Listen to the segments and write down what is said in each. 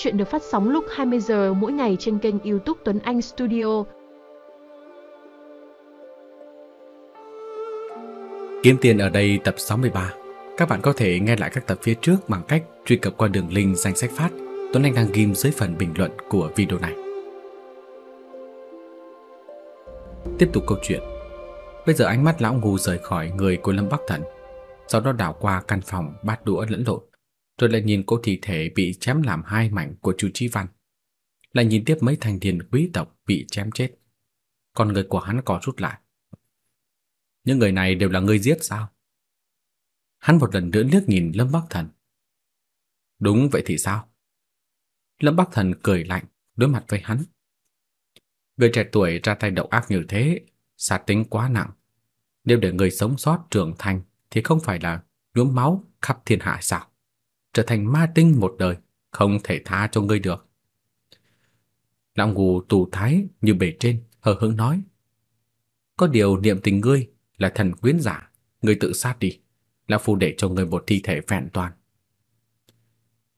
Chuyện được phát sóng lúc 20 giờ mỗi ngày trên kênh YouTube Tuấn Anh Studio. Kiếm tiền ở đây tập 63. Các bạn có thể nghe lại các tập phía trước bằng cách truy cập qua đường link danh sách phát Tuấn Anh đang ghim dưới phần bình luận của video này. Tiếp tục câu chuyện. Bây giờ ánh mắt lão ngu rời khỏi người của Lâm Bắc Thần, sau đó đảo qua căn phòng bát đũa lẫn lộn, rồi lại nhìn cô thi thể bị chém làm hai mảnh của chu Chí Văn. Lại nhìn tiếp mấy thành niên quý tộc bị chém chết. Con người của hắn co rút lại. Những người này đều là người giết sao? Hắn một lần nữa liếc nhìn Lâm Bắc Thần. Đúng vậy thì sao? Lâm Bắc Thần cười lạnh, đối mặt với hắn. Người trẻ tuổi ra tay độc ác như thế, sát tính quá nặng. Nếu để người sống sót trưởng thành thì không phải là nhuốm máu khắp thiên hạ sao? Trở thành ma tinh một đời, không thể tha cho ngươi được. Lão ngù tù thái như bề trên, hờ hững nói. Có điều niệm tình ngươi là thần quyến giả, ngươi tự sát đi. Lão phu để cho ngươi một thi thể vẹn toàn.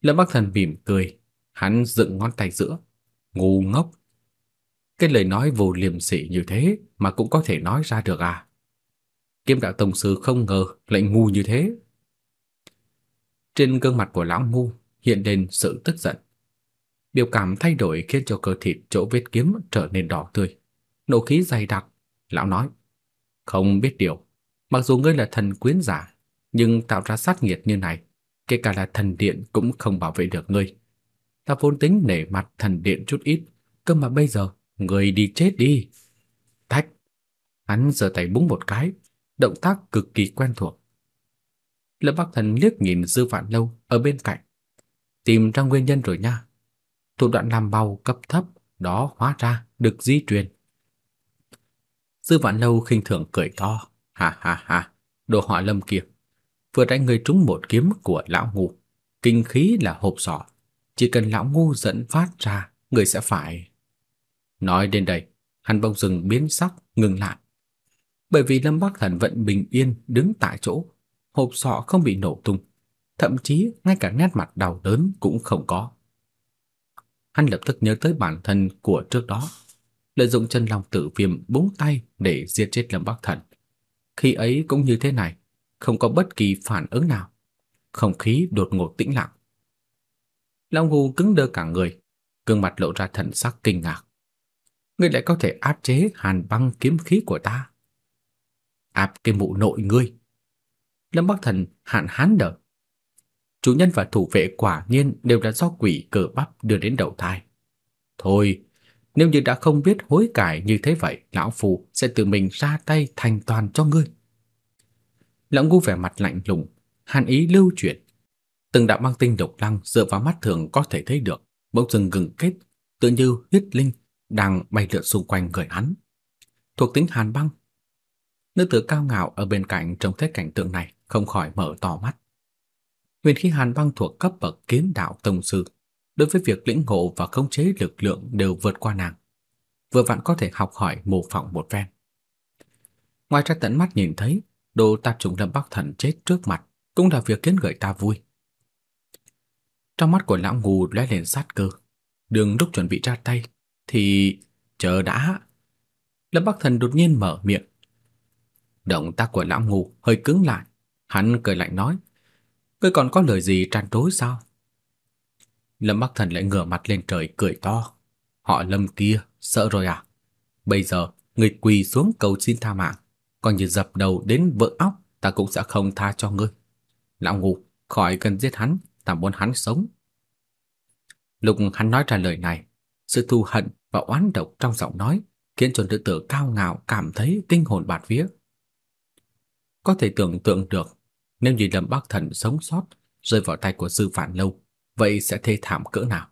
Lâm Bắc Thần mỉm cười, hắn dựng ngón tay giữa. Ngu ngốc, cái lời nói vô liêm sỉ như thế mà cũng có thể nói ra được à? Kiếm đạo tổng sư không ngờ lại ngu như thế. Trên gương mặt của lão ngu hiện lên sự tức giận. Biểu cảm thay đổi khiến cho cơ thịt chỗ vết kiếm trở nên đỏ tươi. Nộ khí dày đặc, lão nói: "Không biết điều, mặc dù ngươi là thần quyến giả, nhưng tạo ra sát nghiệt như này, kể cả là thần điện cũng không bảo vệ được ngươi. Ta vốn tính nể mặt thần điện chút ít, cơ mà bây giờ Người đi chết đi. Tách. Hắn giơ tay búng một cái, động tác cực kỳ quen thuộc. Lâm Bắc Thần liếc nhìn Dư Vạn Lâu ở bên cạnh. Tìm ra nguyên nhân rồi nha. Thủ đoạn làm bầu cấp thấp đó hóa ra được di truyền. Dư Vạn Lâu khinh thường cười to, ha ha ha, đồ họ Lâm kia, vừa đánh người trúng một kiếm của lão ngu, kinh khí là hộp sọ, chỉ cần lão ngu dẫn phát ra, người sẽ phải Nói đến đây, hắn bỗng dừng biến sắc, ngừng lại. Bởi vì Lâm Bắc Thần vẫn bình yên đứng tại chỗ, hộp sọ không bị nổ tung, thậm chí ngay cả nét mặt đau đớn cũng không có. Hắn lập tức nhớ tới bản thân của trước đó, lợi dụng chân long tử viêm búng tay để giết chết Lâm Bắc Thần. Khi ấy cũng như thế này, không có bất kỳ phản ứng nào. Không khí đột ngột tĩnh lặng. Long Ngù cứng đơ cả người, gương mặt lộ ra thần sắc kinh ngạc ngươi lại có thể áp chế hàn băng kiếm khí của ta. Áp cái mụ nội ngươi. Lâm Bắc Thần hạn hán đỡ. Chủ nhân và thủ vệ quả nhiên đều là do quỷ cờ bắp đưa đến đầu thai. Thôi, nếu như đã không biết hối cải như thế vậy, lão phù sẽ tự mình ra tay thành toàn cho ngươi. Lão ngu vẻ mặt lạnh lùng, hàn ý lưu chuyển. Từng đạo băng tinh độc lăng dựa vào mắt thường có thể thấy được, bỗng dừng ngừng kết, tự như huyết linh đang bay lượn xung quanh người hắn. Thuộc tính hàn băng. Nữ tử cao ngạo ở bên cạnh trông thấy cảnh tượng này không khỏi mở to mắt. Nguyên khí hàn băng thuộc cấp bậc kiếm đạo tông sư, đối với việc lĩnh ngộ và khống chế lực lượng đều vượt qua nàng. Vừa vặn có thể học hỏi mô phỏng một phen. Ngoài ra tận mắt nhìn thấy đồ tạp chủng Lâm Bắc Thần chết trước mặt cũng là việc khiến người ta vui. Trong mắt của lão ngu lóe lên sát cơ, đường lúc chuẩn bị ra tay, thì chờ đã. Lâm Bắc Thần đột nhiên mở miệng. Động tác của lão ngu hơi cứng lại, hắn cười lạnh nói: "Ngươi còn có lời gì trăn trối sao?" Lâm Bắc Thần lại ngửa mặt lên trời cười to. "Họ Lâm kia, sợ rồi à? Bây giờ ngươi quỳ xuống cầu xin tha mạng, coi như dập đầu đến vỡ óc, ta cũng sẽ không tha cho ngươi." Lão ngu, khỏi cần giết hắn, ta muốn hắn sống. Lúc hắn nói ra lời này, sự thù hận và oán độc trong giọng nói khiến cho nữ tử cao ngạo cảm thấy kinh hồn bạt vía. Có thể tưởng tượng được, nếu như Lâm Bắc Thần sống sót rơi vào tay của sư phản lâu, vậy sẽ thê thảm cỡ nào.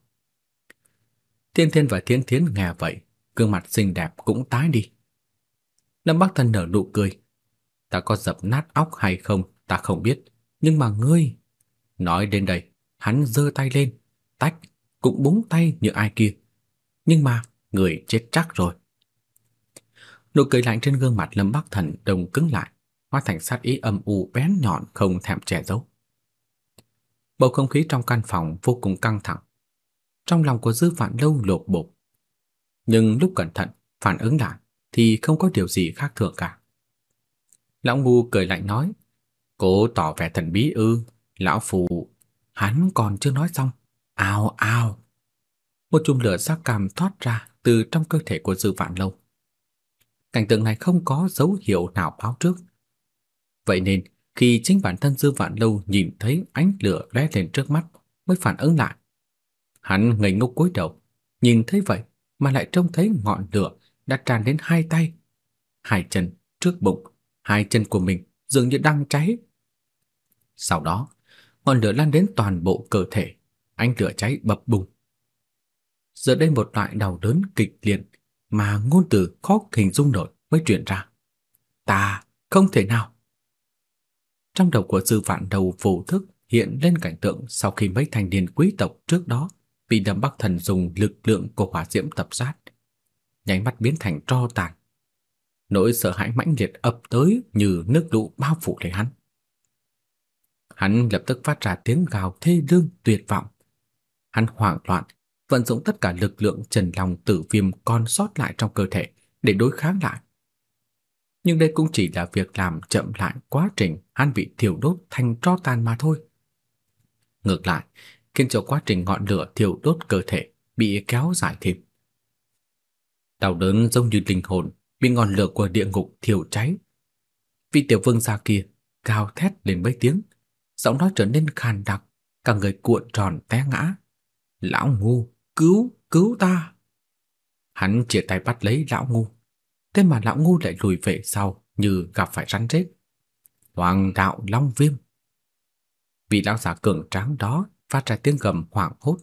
tiên Thiên và Thiên Thiến nghe vậy, gương mặt xinh đẹp cũng tái đi. Lâm Bắc Thần nở nụ cười. Ta có dập nát óc hay không, ta không biết, nhưng mà ngươi... Nói đến đây, hắn giơ tay lên, tách, cũng búng tay như ai kia. Nhưng mà người chết chắc rồi. Nụ cười lạnh trên gương mặt Lâm Bắc Thần đông cứng lại, hóa thành sát ý âm u bén nhọn không thèm che giấu. Bầu không khí trong căn phòng vô cùng căng thẳng. trong lòng của Dư Vạn Lâu lột bột. Nhưng lúc cẩn thận, phản ứng lại thì không có điều gì khác thường cả. Lão ngu cười lạnh nói, cố tỏ vẻ thần bí ư, lão phù, hắn còn chưa nói xong. Ao ao. Một chùm lửa sắc cam thoát ra từ trong cơ thể của Dư Vạn Lâu. Cảnh tượng này không có dấu hiệu nào báo trước. Vậy nên, khi chính bản thân Dư Vạn Lâu nhìn thấy ánh lửa lóe lên trước mắt, mới phản ứng lại. Hắn ngây ngốc cúi đầu, nhìn thấy vậy mà lại trông thấy ngọn lửa đã tràn đến hai tay, hai chân, trước bụng, hai chân của mình dường như đang cháy. Sau đó, ngọn lửa lan đến toàn bộ cơ thể, ánh lửa cháy bập bùng. Giờ đây một loại đau đớn kịch liệt mà ngôn từ khó hình dung nổi mới truyền ra. Ta không thể nào. Trong đầu của sư vạn đầu vô thức hiện lên cảnh tượng sau khi mấy thành niên quý tộc trước đó bị Lâm Bắc Thần dùng lực lượng của hỏa diễm tập sát, nháy mắt biến thành tro tàn. Nỗi sợ hãi mãnh liệt ập tới như nước lũ bao phủ lấy hắn. Hắn lập tức phát ra tiếng gào thê lương tuyệt vọng. Hắn hoảng loạn, vận dụng tất cả lực lượng trần lòng tử viêm còn sót lại trong cơ thể để đối kháng lại. Nhưng đây cũng chỉ là việc làm chậm lại quá trình hắn bị thiêu đốt thành tro tàn mà thôi. Ngược lại, khiến cho quá trình ngọn lửa thiêu đốt cơ thể bị kéo dài thêm. Đau đớn giống như linh hồn bị ngọn lửa của địa ngục thiêu cháy. Vị tiểu vương gia kia cao thét lên mấy tiếng, giọng nói trở nên khàn đặc, cả người cuộn tròn té ngã. "Lão ngu, cứu, cứu ta!" Hắn chia tay bắt lấy lão ngu. Thế mà lão ngu lại lùi về sau như gặp phải rắn rết. Hoàng đạo long viêm. Vị lão giả cường tráng đó phát ra tiếng gầm hoảng hốt.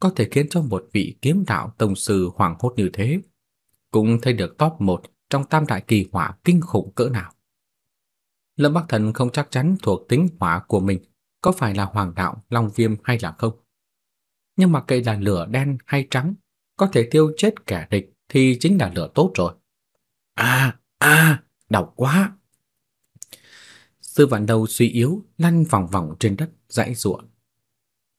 Có thể khiến cho một vị kiếm đạo tông sư hoảng hốt như thế, cũng thấy được top 1 trong tam đại kỳ hỏa kinh khủng cỡ nào. Lâm Bắc Thần không chắc chắn thuộc tính hỏa của mình có phải là hoàng đạo long viêm hay là không. Nhưng mà kệ là lửa đen hay trắng, có thể tiêu chết kẻ địch thì chính là lửa tốt rồi. À, à, đau quá. Sư vạn đầu suy yếu lăn vòng vòng trên đất, dãy giụa.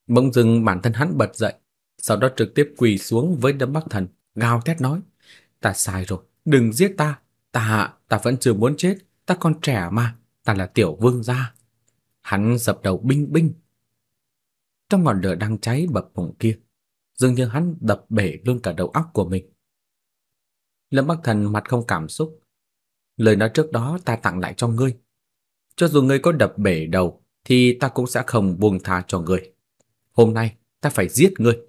Bỗng dưng bản thân hắn bật dậy, sau đó trực tiếp quỳ xuống với Đâm Bắc Thần, gào thét nói: "Ta sai rồi, đừng giết ta, ta ta vẫn chưa muốn chết, ta còn trẻ mà, ta là tiểu vương gia." Hắn dập đầu binh binh. Trong ngọn lửa đang cháy bập bùng kia, dường như hắn đập bể luôn cả đầu óc của mình. Lâm Bắc Thần mặt không cảm xúc. Lời nói trước đó ta tặng lại cho ngươi. Cho dù ngươi có đập bể đầu thì ta cũng sẽ không buông tha cho ngươi hôm nay ta phải giết ngươi.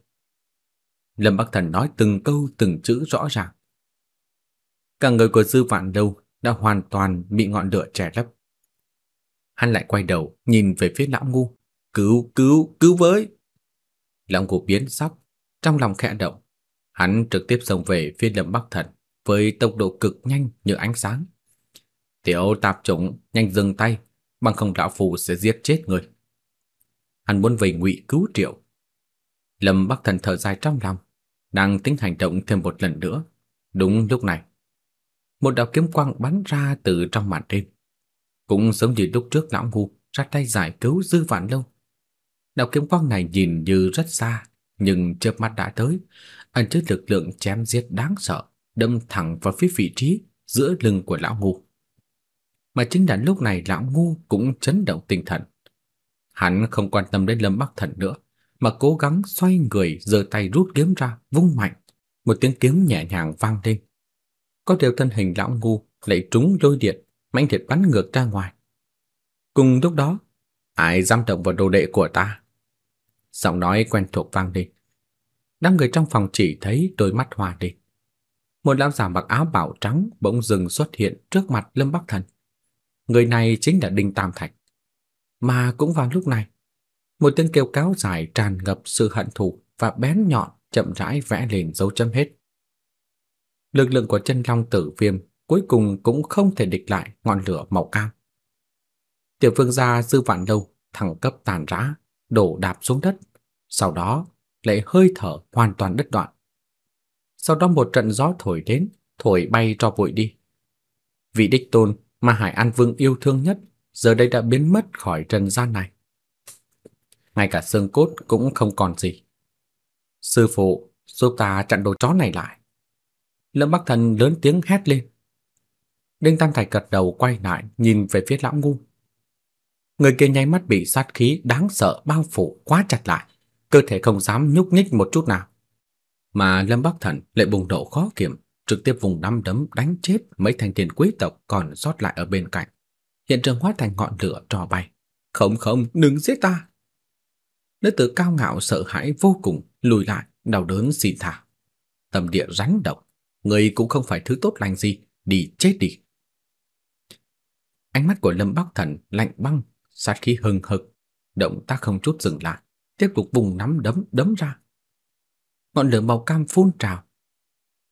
Lâm Bắc Thần nói từng câu từng chữ rõ ràng. Cả người của Dư Vạn Lâu đã hoàn toàn bị ngọn lửa trẻ lấp. Hắn lại quay đầu nhìn về phía lão ngu, "Cứu, cứu, cứu với!" Lão ngu biến sắc, trong lòng khẽ động, hắn trực tiếp xông về phía Lâm Bắc Thần với tốc độ cực nhanh như ánh sáng. "Tiểu tạp chủng, nhanh dừng tay, bằng không lão phù sẽ giết chết người." hắn muốn về ngụy cứu Triệu. Lâm Bắc Thần thở dài trong lòng, đang tính hành động thêm một lần nữa. Đúng lúc này, một đạo kiếm quang bắn ra từ trong màn đêm, cũng giống như lúc trước lão ngu ra tay giải cứu Dư Vạn Lâu. Đạo kiếm quang này nhìn như rất xa, nhưng chớp mắt đã tới, ẩn chứa lực lượng chém giết đáng sợ, đâm thẳng vào phía vị trí giữa lưng của lão ngu. Mà chính là lúc này lão ngu cũng chấn động tinh thần, Hắn không quan tâm đến Lâm Bắc Thần nữa, mà cố gắng xoay người giơ tay rút kiếm ra, vung mạnh, một tiếng kiếm nhẹ nhàng vang lên. Có điều thân hình lão ngu lại trúng lôi điện, mãnh liệt bắn ngược ra ngoài. Cùng lúc đó, ai dám động vào đồ đệ của ta? Giọng nói quen thuộc vang lên. Đám người trong phòng chỉ thấy đôi mắt hòa đi. Một lão giả mặc áo bảo trắng bỗng dừng xuất hiện trước mặt Lâm Bắc Thần. Người này chính là Đinh Tam Thạch. Mà cũng vào lúc này, một tiếng kêu cáo dài tràn ngập sự hận thù và bén nhọn chậm rãi vẽ lên dấu chấm hết. Lực lượng của chân long tử viêm cuối cùng cũng không thể địch lại ngọn lửa màu cam. Tiểu vương gia dư vạn lâu thẳng cấp tàn rã, đổ đạp xuống đất, sau đó lại hơi thở hoàn toàn đứt đoạn. Sau đó một trận gió thổi đến, thổi bay cho bụi đi. Vị đích tôn mà Hải An Vương yêu thương nhất giờ đây đã biến mất khỏi trần gian này. Ngay cả xương cốt cũng không còn gì. Sư phụ, giúp ta chặn đồ chó này lại. Lâm Bắc Thần lớn tiếng hét lên. Đinh Tam Thạch gật đầu quay lại nhìn về phía lão ngu. Người kia nháy mắt bị sát khí đáng sợ bao phủ quá chặt lại, cơ thể không dám nhúc nhích một chút nào. Mà Lâm Bắc Thần lại bùng nổ khó kiểm, trực tiếp vùng năm đấm đánh chết mấy thanh tiền quý tộc còn sót lại ở bên cạnh. Hiện trường hóa thành ngọn lửa trò bay. Không không, đừng giết ta. Nữ tử cao ngạo sợ hãi vô cùng, lùi lại, đau đớn xì thả. Tâm địa rắn độc, người cũng không phải thứ tốt lành gì, đi chết đi. Ánh mắt của Lâm Bắc Thần lạnh băng, sát khí hừng hực, động tác không chút dừng lại, tiếp tục vùng nắm đấm đấm ra. Ngọn lửa màu cam phun trào.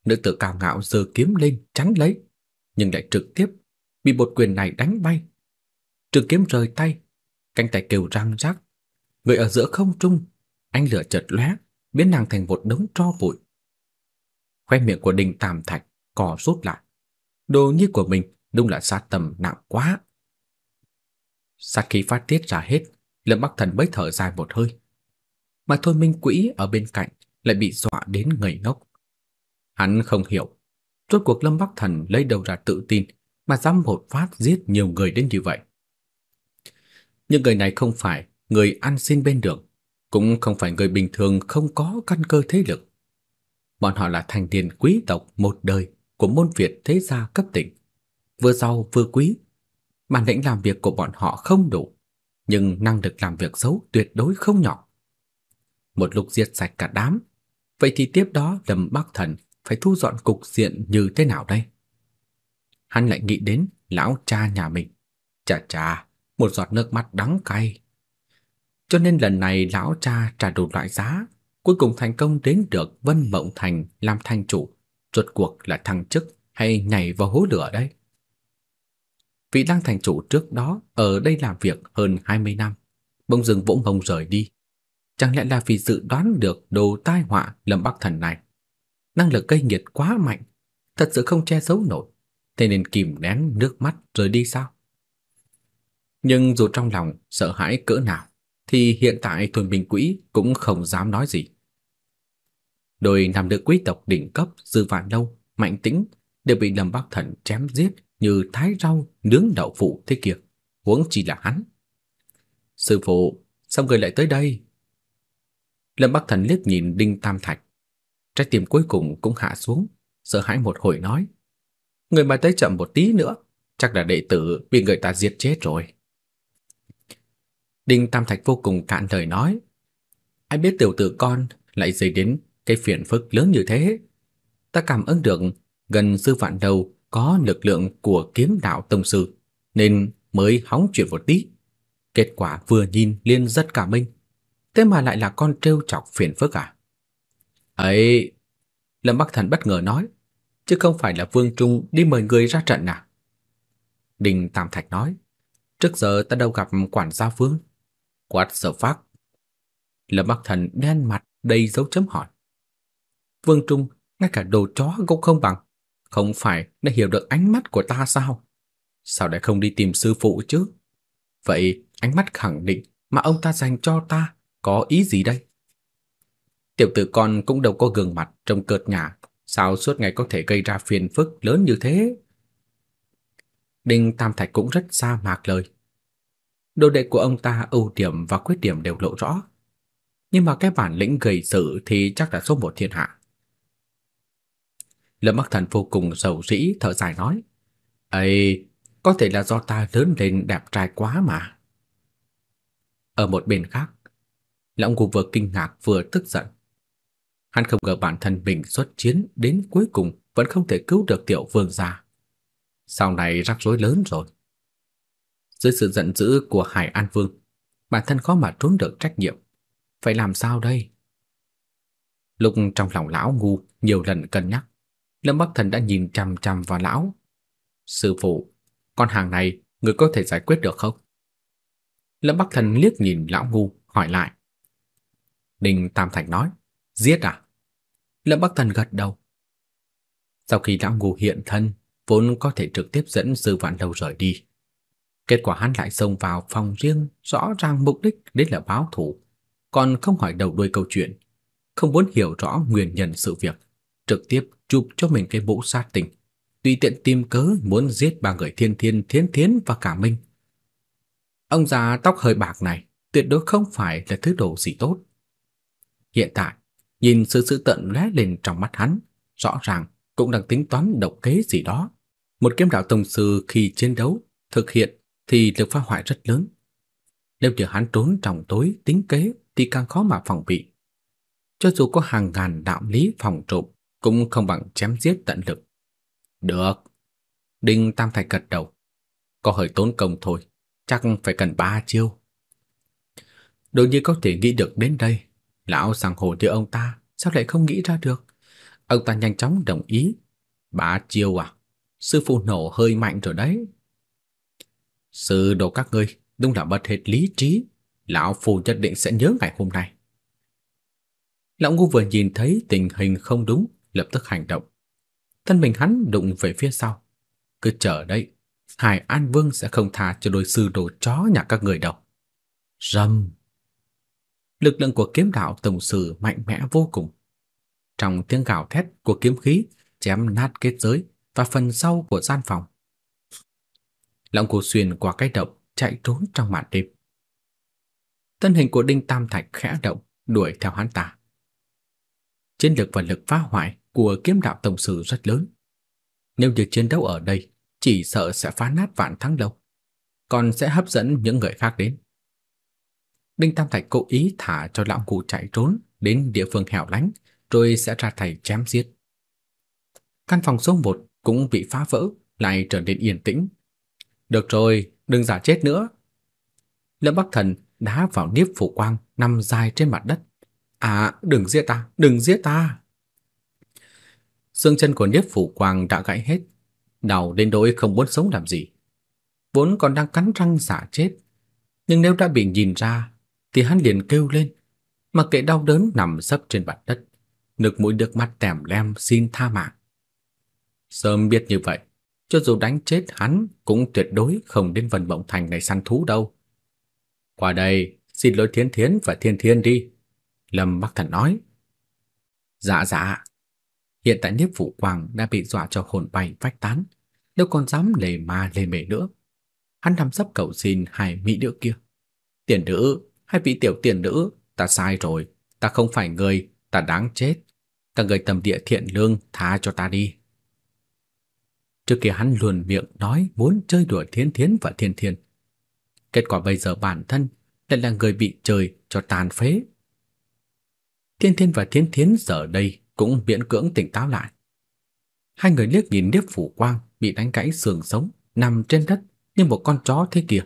Nữ tử cao ngạo giơ kiếm lên chắn lấy, nhưng lại trực tiếp bị một quyền này đánh bay. Trường kiếm rời tay, cánh tay kêu răng rắc. Người ở giữa không trung, ánh lửa chợt lóe, biến nàng thành một đống tro bụi. Khoe miệng của Đinh Tam Thạch cò rút lại. Đồ nhi của mình đúng là sát tầm nặng quá. Sát khí phát tiết ra hết, Lâm Bắc Thần mới thở dài một hơi. Mà thôi Minh Quỹ ở bên cạnh lại bị dọa đến ngây ngốc. Hắn không hiểu, rốt cuộc Lâm Bắc Thần lấy đầu ra tự tin mà dám một phát giết nhiều người đến như vậy. Những người này không phải người ăn xin bên đường, cũng không phải người bình thường không có căn cơ thế lực. Bọn họ là thành tiền quý tộc một đời của môn Việt thế gia cấp tỉnh, vừa giàu vừa quý. Bản lĩnh làm việc của bọn họ không đủ, nhưng năng lực làm việc xấu tuyệt đối không nhỏ. Một lúc diệt sạch cả đám, vậy thì tiếp đó Lâm Bắc Thần phải thu dọn cục diện như thế nào đây? Hắn lại nghĩ đến lão cha nhà mình. Chà chà, một giọt nước mắt đắng cay. Cho nên lần này lão cha trả đủ loại giá, cuối cùng thành công đến được Vân Mộng Thành làm thành chủ, rốt cuộc là thăng chức hay nhảy vào hố lửa đây? Vị Lăng thành chủ trước đó ở đây làm việc hơn 20 năm, bỗng dưng vỗ mông rời đi. Chẳng lẽ là vì dự đoán được đồ tai họa Lâm Bắc Thần này? Năng lực gây nghiệt quá mạnh, thật sự không che giấu nổi, thế nên kìm nén nước mắt rời đi sao? Nhưng dù trong lòng sợ hãi cỡ nào, thì hiện tại Thuần Bình Quỹ cũng không dám nói gì. Đôi nam nữ quý tộc đỉnh cấp Dư Vạn Lâu, Mạnh Tĩnh đều bị Lâm Bắc Thần chém giết như thái rau nướng đậu phụ thế kia, huống chỉ là hắn. Sư phụ, sao người lại tới đây? Lâm Bắc Thần liếc nhìn Đinh Tam Thạch, trái tim cuối cùng cũng hạ xuống, sợ hãi một hồi nói: "Người mà tới chậm một tí nữa, chắc là đệ tử bị người ta giết chết rồi." Đinh Tam Thạch vô cùng cạn lời nói. Ai biết tiểu tử con lại dây đến cái phiền phức lớn như thế. Ta cảm ứng được gần sư vạn đầu có lực lượng của kiếm đạo tông sư, nên mới hóng chuyện một tí. Kết quả vừa nhìn liên rất cả minh. Thế mà lại là con trêu chọc phiền phức à? Ấy, Lâm Bắc Thần bất ngờ nói, chứ không phải là Vương Trung đi mời người ra trận à? đình Tam Thạch nói, trước giờ ta đâu gặp quản gia Vương. Quát sợ phát. Lâm Bắc Thần đen mặt đầy dấu chấm hỏi. Vương Trung, ngay cả đồ chó cũng không bằng, không phải đã hiểu được ánh mắt của ta sao? Sao lại không đi tìm sư phụ chứ? Vậy ánh mắt khẳng định mà ông ta dành cho ta có ý gì đây? Tiểu tử con cũng đâu có gương mặt trong cợt nhà, sao suốt ngày có thể gây ra phiền phức lớn như thế? Đinh Tam Thạch cũng rất xa mạc lời. Đồ đệ của ông ta ưu điểm và khuyết điểm đều lộ rõ. Nhưng mà cái bản lĩnh gây sự thì chắc là số một thiên hạ. Lâm Bắc Thần vô cùng sầu sĩ thở dài nói: "Ấy, có thể là do ta lớn lên đẹp trai quá mà." Ở một bên khác, Lão Ngô vừa kinh ngạc vừa tức giận. Hắn không ngờ bản thân mình xuất chiến đến cuối cùng vẫn không thể cứu được tiểu vương gia. Sau này rắc rối lớn rồi. Dưới sự giận dữ của Hải An Vương, bản thân khó mà trốn được trách nhiệm. Phải làm sao đây? Lúc trong lòng lão ngu nhiều lần cân nhắc, Lâm Bắc Thần đã nhìn chằm chằm vào lão. Sư phụ, con hàng này người có thể giải quyết được không? Lâm Bắc Thần liếc nhìn lão ngu, hỏi lại. Đinh Tam Thành nói, giết à? Lâm Bắc Thần gật đầu. Sau khi lão ngu hiện thân, vốn có thể trực tiếp dẫn sư vạn đầu rời đi. Kết quả hắn lại xông vào phòng riêng, rõ ràng mục đích đến là báo thù, còn không hỏi đầu đuôi câu chuyện. không muốn hiểu rõ nguyên nhân sự việc, trực tiếp chụp cho mình cái mũ sát tình, tùy tiện tìm cớ muốn giết ba người Thiên Thiên, Thiến Thiến và cả Minh. Ông già tóc hơi bạc này tuyệt đối không phải là thứ đồ gì tốt. Hiện tại, nhìn sự sự tận lóe lên trong mắt hắn, rõ ràng cũng đang tính toán độc kế gì đó. Một kiếm đạo tông sư khi chiến đấu thực hiện thì lực phá hoại rất lớn. Nếu như hắn trốn trong tối tính kế thì càng khó mà phòng bị. Cho dù có hàng ngàn đạo lý phòng trộm cũng không bằng chém giết tận lực. Được. Đinh Tam Thạch gật đầu. Có hơi tốn công thôi, chắc phải cần ba chiêu. Đôi nhiên có thể nghĩ được đến đây, lão sàng hồ như ông ta sao lại không nghĩ ra được? Ông ta nhanh chóng đồng ý. bà chiêu à? Sư phụ nổ hơi mạnh rồi đấy. Sư đồ các ngươi đúng là bất hết lý trí, lão phù nhất định sẽ nhớ ngày hôm nay. Lão ngu vừa nhìn thấy tình hình không đúng, lập tức hành động. Thân mình hắn đụng về phía sau. Cứ chờ đây, Hải An Vương sẽ không tha cho đôi sư đồ chó nhà các người đâu. Rầm. Lực lượng của kiếm đạo tổng sư mạnh mẽ vô cùng. Trong tiếng gào thét của kiếm khí chém nát kết giới và phần sau của gian phòng. Long Cổ xuyên qua cái động, chạy trốn trong màn đêm. Thân hình của Đinh Tam Thạch khẽ động, đuổi theo hắn ta. Chiến lực và lực phá hoại của kiếm đạo tổng sử rất lớn. Nếu như chiến đấu ở đây, chỉ sợ sẽ phá nát vạn thắng lâu, còn sẽ hấp dẫn những người khác đến. Đinh Tam Thạch cố ý thả cho lão cụ chạy trốn đến địa phương hẻo lánh, rồi sẽ ra tay chém giết. Căn phòng số 1 cũng bị phá vỡ, lại trở nên yên tĩnh. Được rồi, đừng giả chết nữa. Lâm Bắc Thần đá vào Niếp Phủ Quang nằm dài trên mặt đất. À, đừng giết ta, đừng giết ta. Xương chân của Niếp Phủ Quang đã gãy hết, đau đến nỗi không muốn sống làm gì. Vốn còn đang cắn răng giả chết, nhưng nếu đã bị nhìn ra thì hắn liền kêu lên, mặc kệ đau đớn nằm sấp trên mặt đất, nước mũi nước mắt tèm lem xin tha mạng. Sớm biết như vậy, cho dù đánh chết hắn cũng tuyệt đối không đến Vân Mộng Thành này săn thú đâu. Qua đây, xin lỗi Thiên Thiến và Thiên Thiên đi. Lâm Bắc Thần nói. Dạ dạ. Hiện tại Niếp Vũ Quang đã bị dọa cho hồn bay vách tán, đâu còn dám lề ma lề mề nữa. Hắn nằm sấp cầu xin hai mỹ nữ kia. Tiền nữ, hai vị tiểu tiền nữ, ta sai rồi, ta không phải người, ta đáng chết. Các người tầm địa thiện lương tha cho ta đi. Trước kia hắn luôn miệng nói muốn chơi đùa Thiên Thiến và Thiên Thiên. Kết quả bây giờ bản thân lại là người bị trời cho tàn phế. Thiên Thiên và Thiên Thiến giờ đây cũng miễn cưỡng tỉnh táo lại. Hai người liếc nhìn Điếp Phủ Quang bị đánh gãy xương sống nằm trên đất như một con chó thế kia.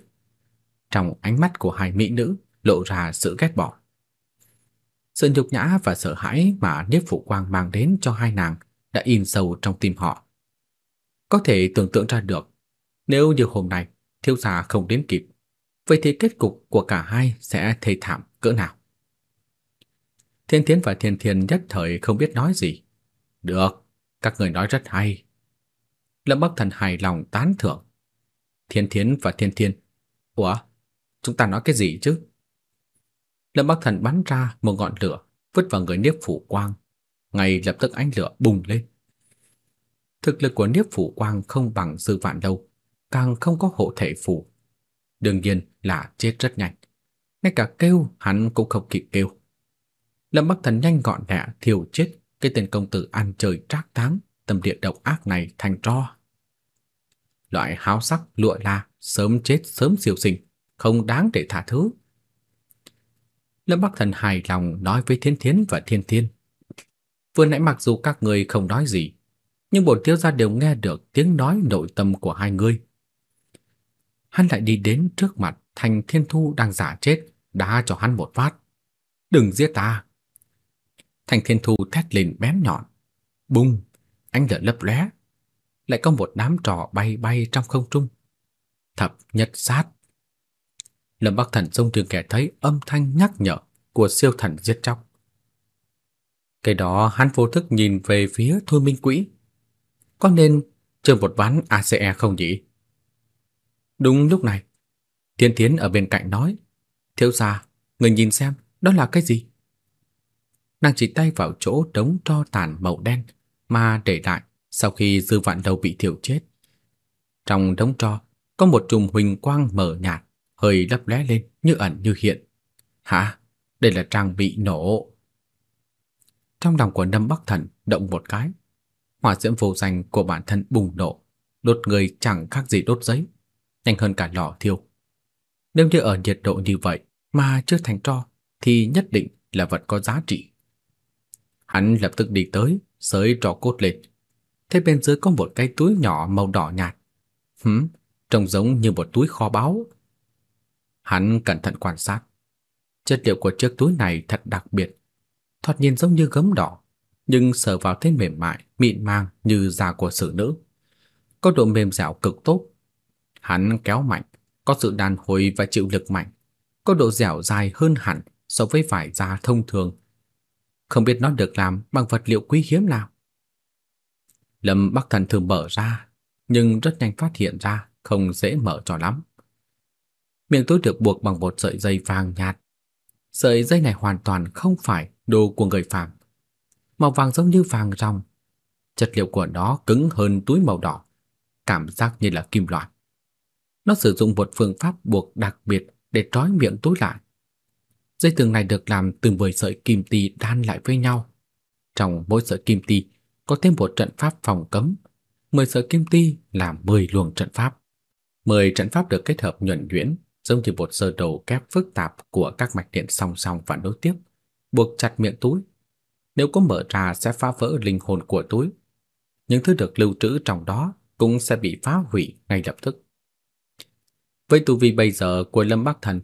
Trong ánh mắt của hai mỹ nữ lộ ra sự ghét bỏ. Sự nhục nhã và sợ hãi mà Niếp phụ Quang mang đến cho hai nàng đã in sâu trong tim họ. Có thể tưởng tượng ra được, nếu như hôm nay thiếu gia không đến kịp, vậy thì kết cục của cả hai sẽ thê thảm cỡ nào. Thiên Thiến và Thiên Thiên nhất thời không biết nói gì. Được, các người nói rất hay. Lâm Bắc Thần hài lòng tán thưởng. Thiên Thiến và Thiên Thiên, ủa, chúng ta nói cái gì chứ? Lâm Bắc Thần bắn ra một ngọn lửa, vứt vào người Niếp Phủ Quang. Ngay lập tức ánh lửa bùng lên. Thực lực của Niếp Phủ Quang không bằng Dư Vạn Lâu, càng không có hộ thể phủ. Đương nhiên là chết rất nhanh. Ngay cả kêu hắn cũng không kịp kêu. Lâm Bắc Thần nhanh gọn lẹ thiêu chết cái tên công tử ăn chơi trác táng, tâm địa độc ác này thành tro. Loại háo sắc lụa la, sớm chết sớm siêu sinh, không đáng để thả thứ. Lâm Bắc Thần hài lòng nói với Thiên Thiến và Thiên Thiên. Vừa nãy mặc dù các người không nói gì, nhưng bổn thiếu gia đều nghe được tiếng nói nội tâm của hai người. Hắn lại đi đến trước mặt Thành Thiên Thu đang giả chết, đá cho hắn một phát. "Đừng giết ta!" Thành Thiên Thu thét lên bén nhọn. Bùng, ánh lửa lấp lóe, lại có một đám trò bay bay trong không trung. Thập nhật sát. Lâm Bắc Thần trông trường kẻ thấy âm thanh nhắc nhở của siêu thần giết chóc. Cái đó hắn vô thức nhìn về phía Thôi Minh Quỹ, có nên chơi một ván ACE không nhỉ? Đúng lúc này, Thiên Thiến ở bên cạnh nói, thiếu gia, người nhìn xem, đó là cái gì? Nàng chỉ tay vào chỗ đống tro tàn màu đen mà để lại sau khi dư vạn đầu bị thiểu chết. Trong đống tro có một chùm huỳnh quang mờ nhạt, hơi lấp lóe lên như ẩn như hiện. Hả? Đây là trang bị nổ. Trong lòng của Lâm Bắc Thần động một cái. Hỏa diễm vô danh của bản thân bùng nổ, đốt người chẳng khác gì đốt giấy, nhanh hơn cả lò thiêu. Nếu như ở nhiệt độ như vậy mà chưa thành tro thì nhất định là vật có giá trị. Hắn lập tức đi tới, sới trò cốt lên. Thế bên dưới có một cái túi nhỏ màu đỏ nhạt. Hửm, trông giống như một túi kho báu. Hắn cẩn thận quan sát. Chất liệu của chiếc túi này thật đặc biệt, thoạt nhìn giống như gấm đỏ, nhưng sờ vào thấy mềm mại, mịn màng như da của xử nữ. Có độ mềm dẻo cực tốt. Hắn kéo mạnh, có sự đàn hồi và chịu lực mạnh, có độ dẻo dài hơn hẳn so với vải da thông thường. Không biết nó được làm bằng vật liệu quý hiếm nào. Lâm Bắc Thần thử mở ra, nhưng rất nhanh phát hiện ra không dễ mở cho lắm. Miệng túi được buộc bằng một sợi dây vàng nhạt. Sợi dây này hoàn toàn không phải đồ của người phàm. Màu vàng giống như vàng ròng. Chất liệu của nó cứng hơn túi màu đỏ, cảm giác như là kim loại. Nó sử dụng một phương pháp buộc đặc biệt để trói miệng túi lại. Dây tường này được làm từ 10 sợi kim ti đan lại với nhau. Trong mỗi sợi kim ti có thêm một trận pháp phòng cấm. 10 sợi kim ti làm 10 luồng trận pháp. 10 trận pháp được kết hợp nhuần nhuyễn, giống như một sơ đồ kép phức tạp của các mạch điện song song và nối tiếp, buộc chặt miệng túi. Nếu có mở ra sẽ phá vỡ linh hồn của túi. Những thứ được lưu trữ trong đó cũng sẽ bị phá hủy ngay lập tức. Với tu vi bây giờ của Lâm Bắc Thần,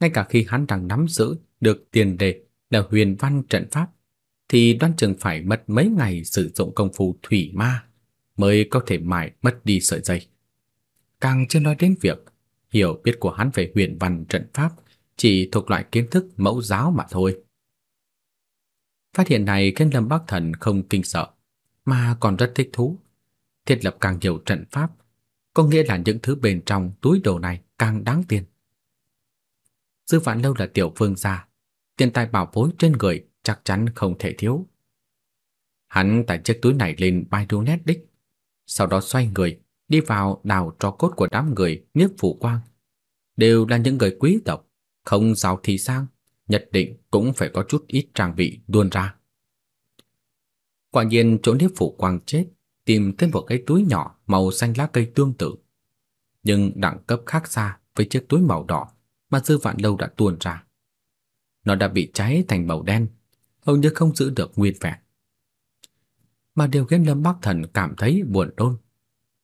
ngay cả khi hắn đang nắm giữ được tiền đề là huyền văn trận pháp, thì đoan chừng phải mất mấy ngày sử dụng công phu thủy ma mới có thể mài mất đi sợi dây. Càng chưa nói đến việc hiểu biết của hắn về huyền văn trận pháp chỉ thuộc loại kiến thức mẫu giáo mà thôi. Phát hiện này khiến Lâm Bắc Thần không kinh sợ, mà còn rất thích thú. Thiết lập càng nhiều trận pháp, có nghĩa là những thứ bên trong túi đồ này càng đáng tiền. Dư Vạn Lâu là tiểu vương gia, tiền tài bảo bối trên người chắc chắn không thể thiếu. Hắn tải chiếc túi này lên Baidu nét đích, sau đó xoay người, đi vào đào tro cốt của đám người Niếp Phủ Quang. Đều là những người quý tộc, không giàu thì sang, nhất định cũng phải có chút ít trang bị đuôn ra. Quả nhiên chỗ Niếp Phủ Quang chết, tìm thêm một cái túi nhỏ màu xanh lá cây tương tự, nhưng đẳng cấp khác xa với chiếc túi màu đỏ mà Dư Vạn Lâu đã tuôn ra. Nó đã bị cháy thành màu đen, hầu như không giữ được nguyên vẹn. Mà điều khiến Lâm Bắc Thần cảm thấy buồn đôn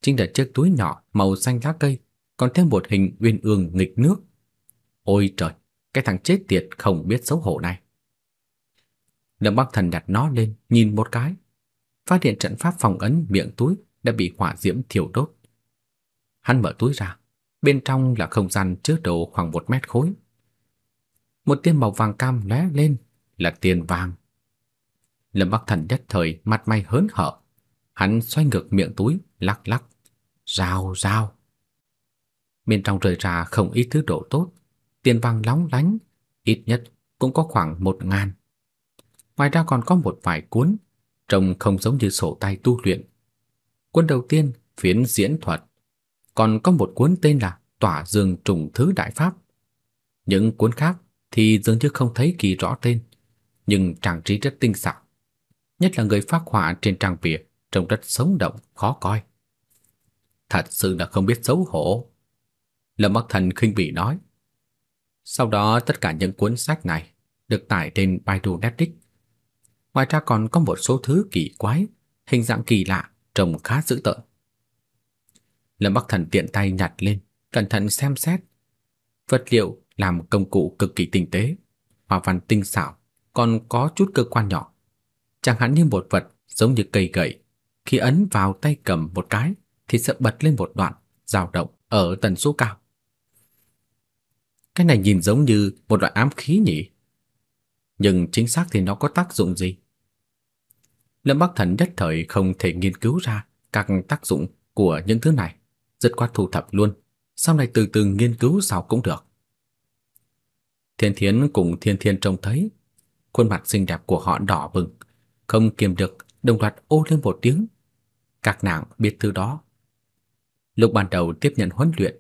chính là chiếc túi nhỏ màu xanh lá cây, còn thêm một hình uyên ương nghịch nước. Ôi trời, cái thằng chết tiệt không biết xấu hổ này. Lâm Bắc Thần đặt nó lên, nhìn một cái, phát hiện trận pháp phòng ấn miệng túi đã bị hỏa diễm thiêu đốt. Hắn mở túi ra, bên trong là không gian chứa đồ khoảng một mét khối. Một tia màu vàng cam lóe lên, là tiền vàng. Lâm Bắc Thần nhất thời mặt mày hớn hở, hắn xoay ngược miệng túi, lắc lắc, rào rào. Bên trong rơi ra không ít thứ đồ tốt, tiền vàng lóng lánh, ít nhất cũng có khoảng một ngàn. Ngoài ra còn có một vài cuốn, trông không giống như sổ tay tu luyện. Cuốn đầu tiên phiến diễn thuật, còn có một cuốn tên là Tỏa Dương Trùng Thứ Đại Pháp. Những cuốn khác thì dường như không thấy kỳ rõ tên, nhưng trang trí rất tinh xảo. Nhất là người phác họa trên trang bìa trông rất sống động, khó coi. Thật sự là không biết xấu hổ. Lâm Bắc Thần khinh bỉ nói. Sau đó tất cả những cuốn sách này được tải trên Baidu Netflix. Ngoài ra còn có một số thứ kỳ quái, hình dạng kỳ lạ, trông khá dữ tợn. Lâm Bắc Thần tiện tay nhặt lên, cẩn thận xem xét. Vật liệu làm công cụ cực kỳ tinh tế, hoa văn tinh xảo, còn có chút cơ quan nhỏ. Chẳng hạn như một vật giống như cây gậy, khi ấn vào tay cầm một cái thì sẽ bật lên một đoạn dao động ở tần số cao. Cái này nhìn giống như một loại ám khí nhỉ? Nhưng chính xác thì nó có tác dụng gì? Lâm Bắc Thần nhất thời không thể nghiên cứu ra các tác dụng của những thứ này, dứt khoát thu thập luôn, sau này từ từ nghiên cứu sao cũng được. Thiên Thiến cùng Thiên Thiên trông thấy, khuôn mặt xinh đẹp của họ đỏ bừng, không kiềm được đồng loạt ô lên một tiếng. Các nàng biết thứ đó. Lúc ban đầu tiếp nhận huấn luyện,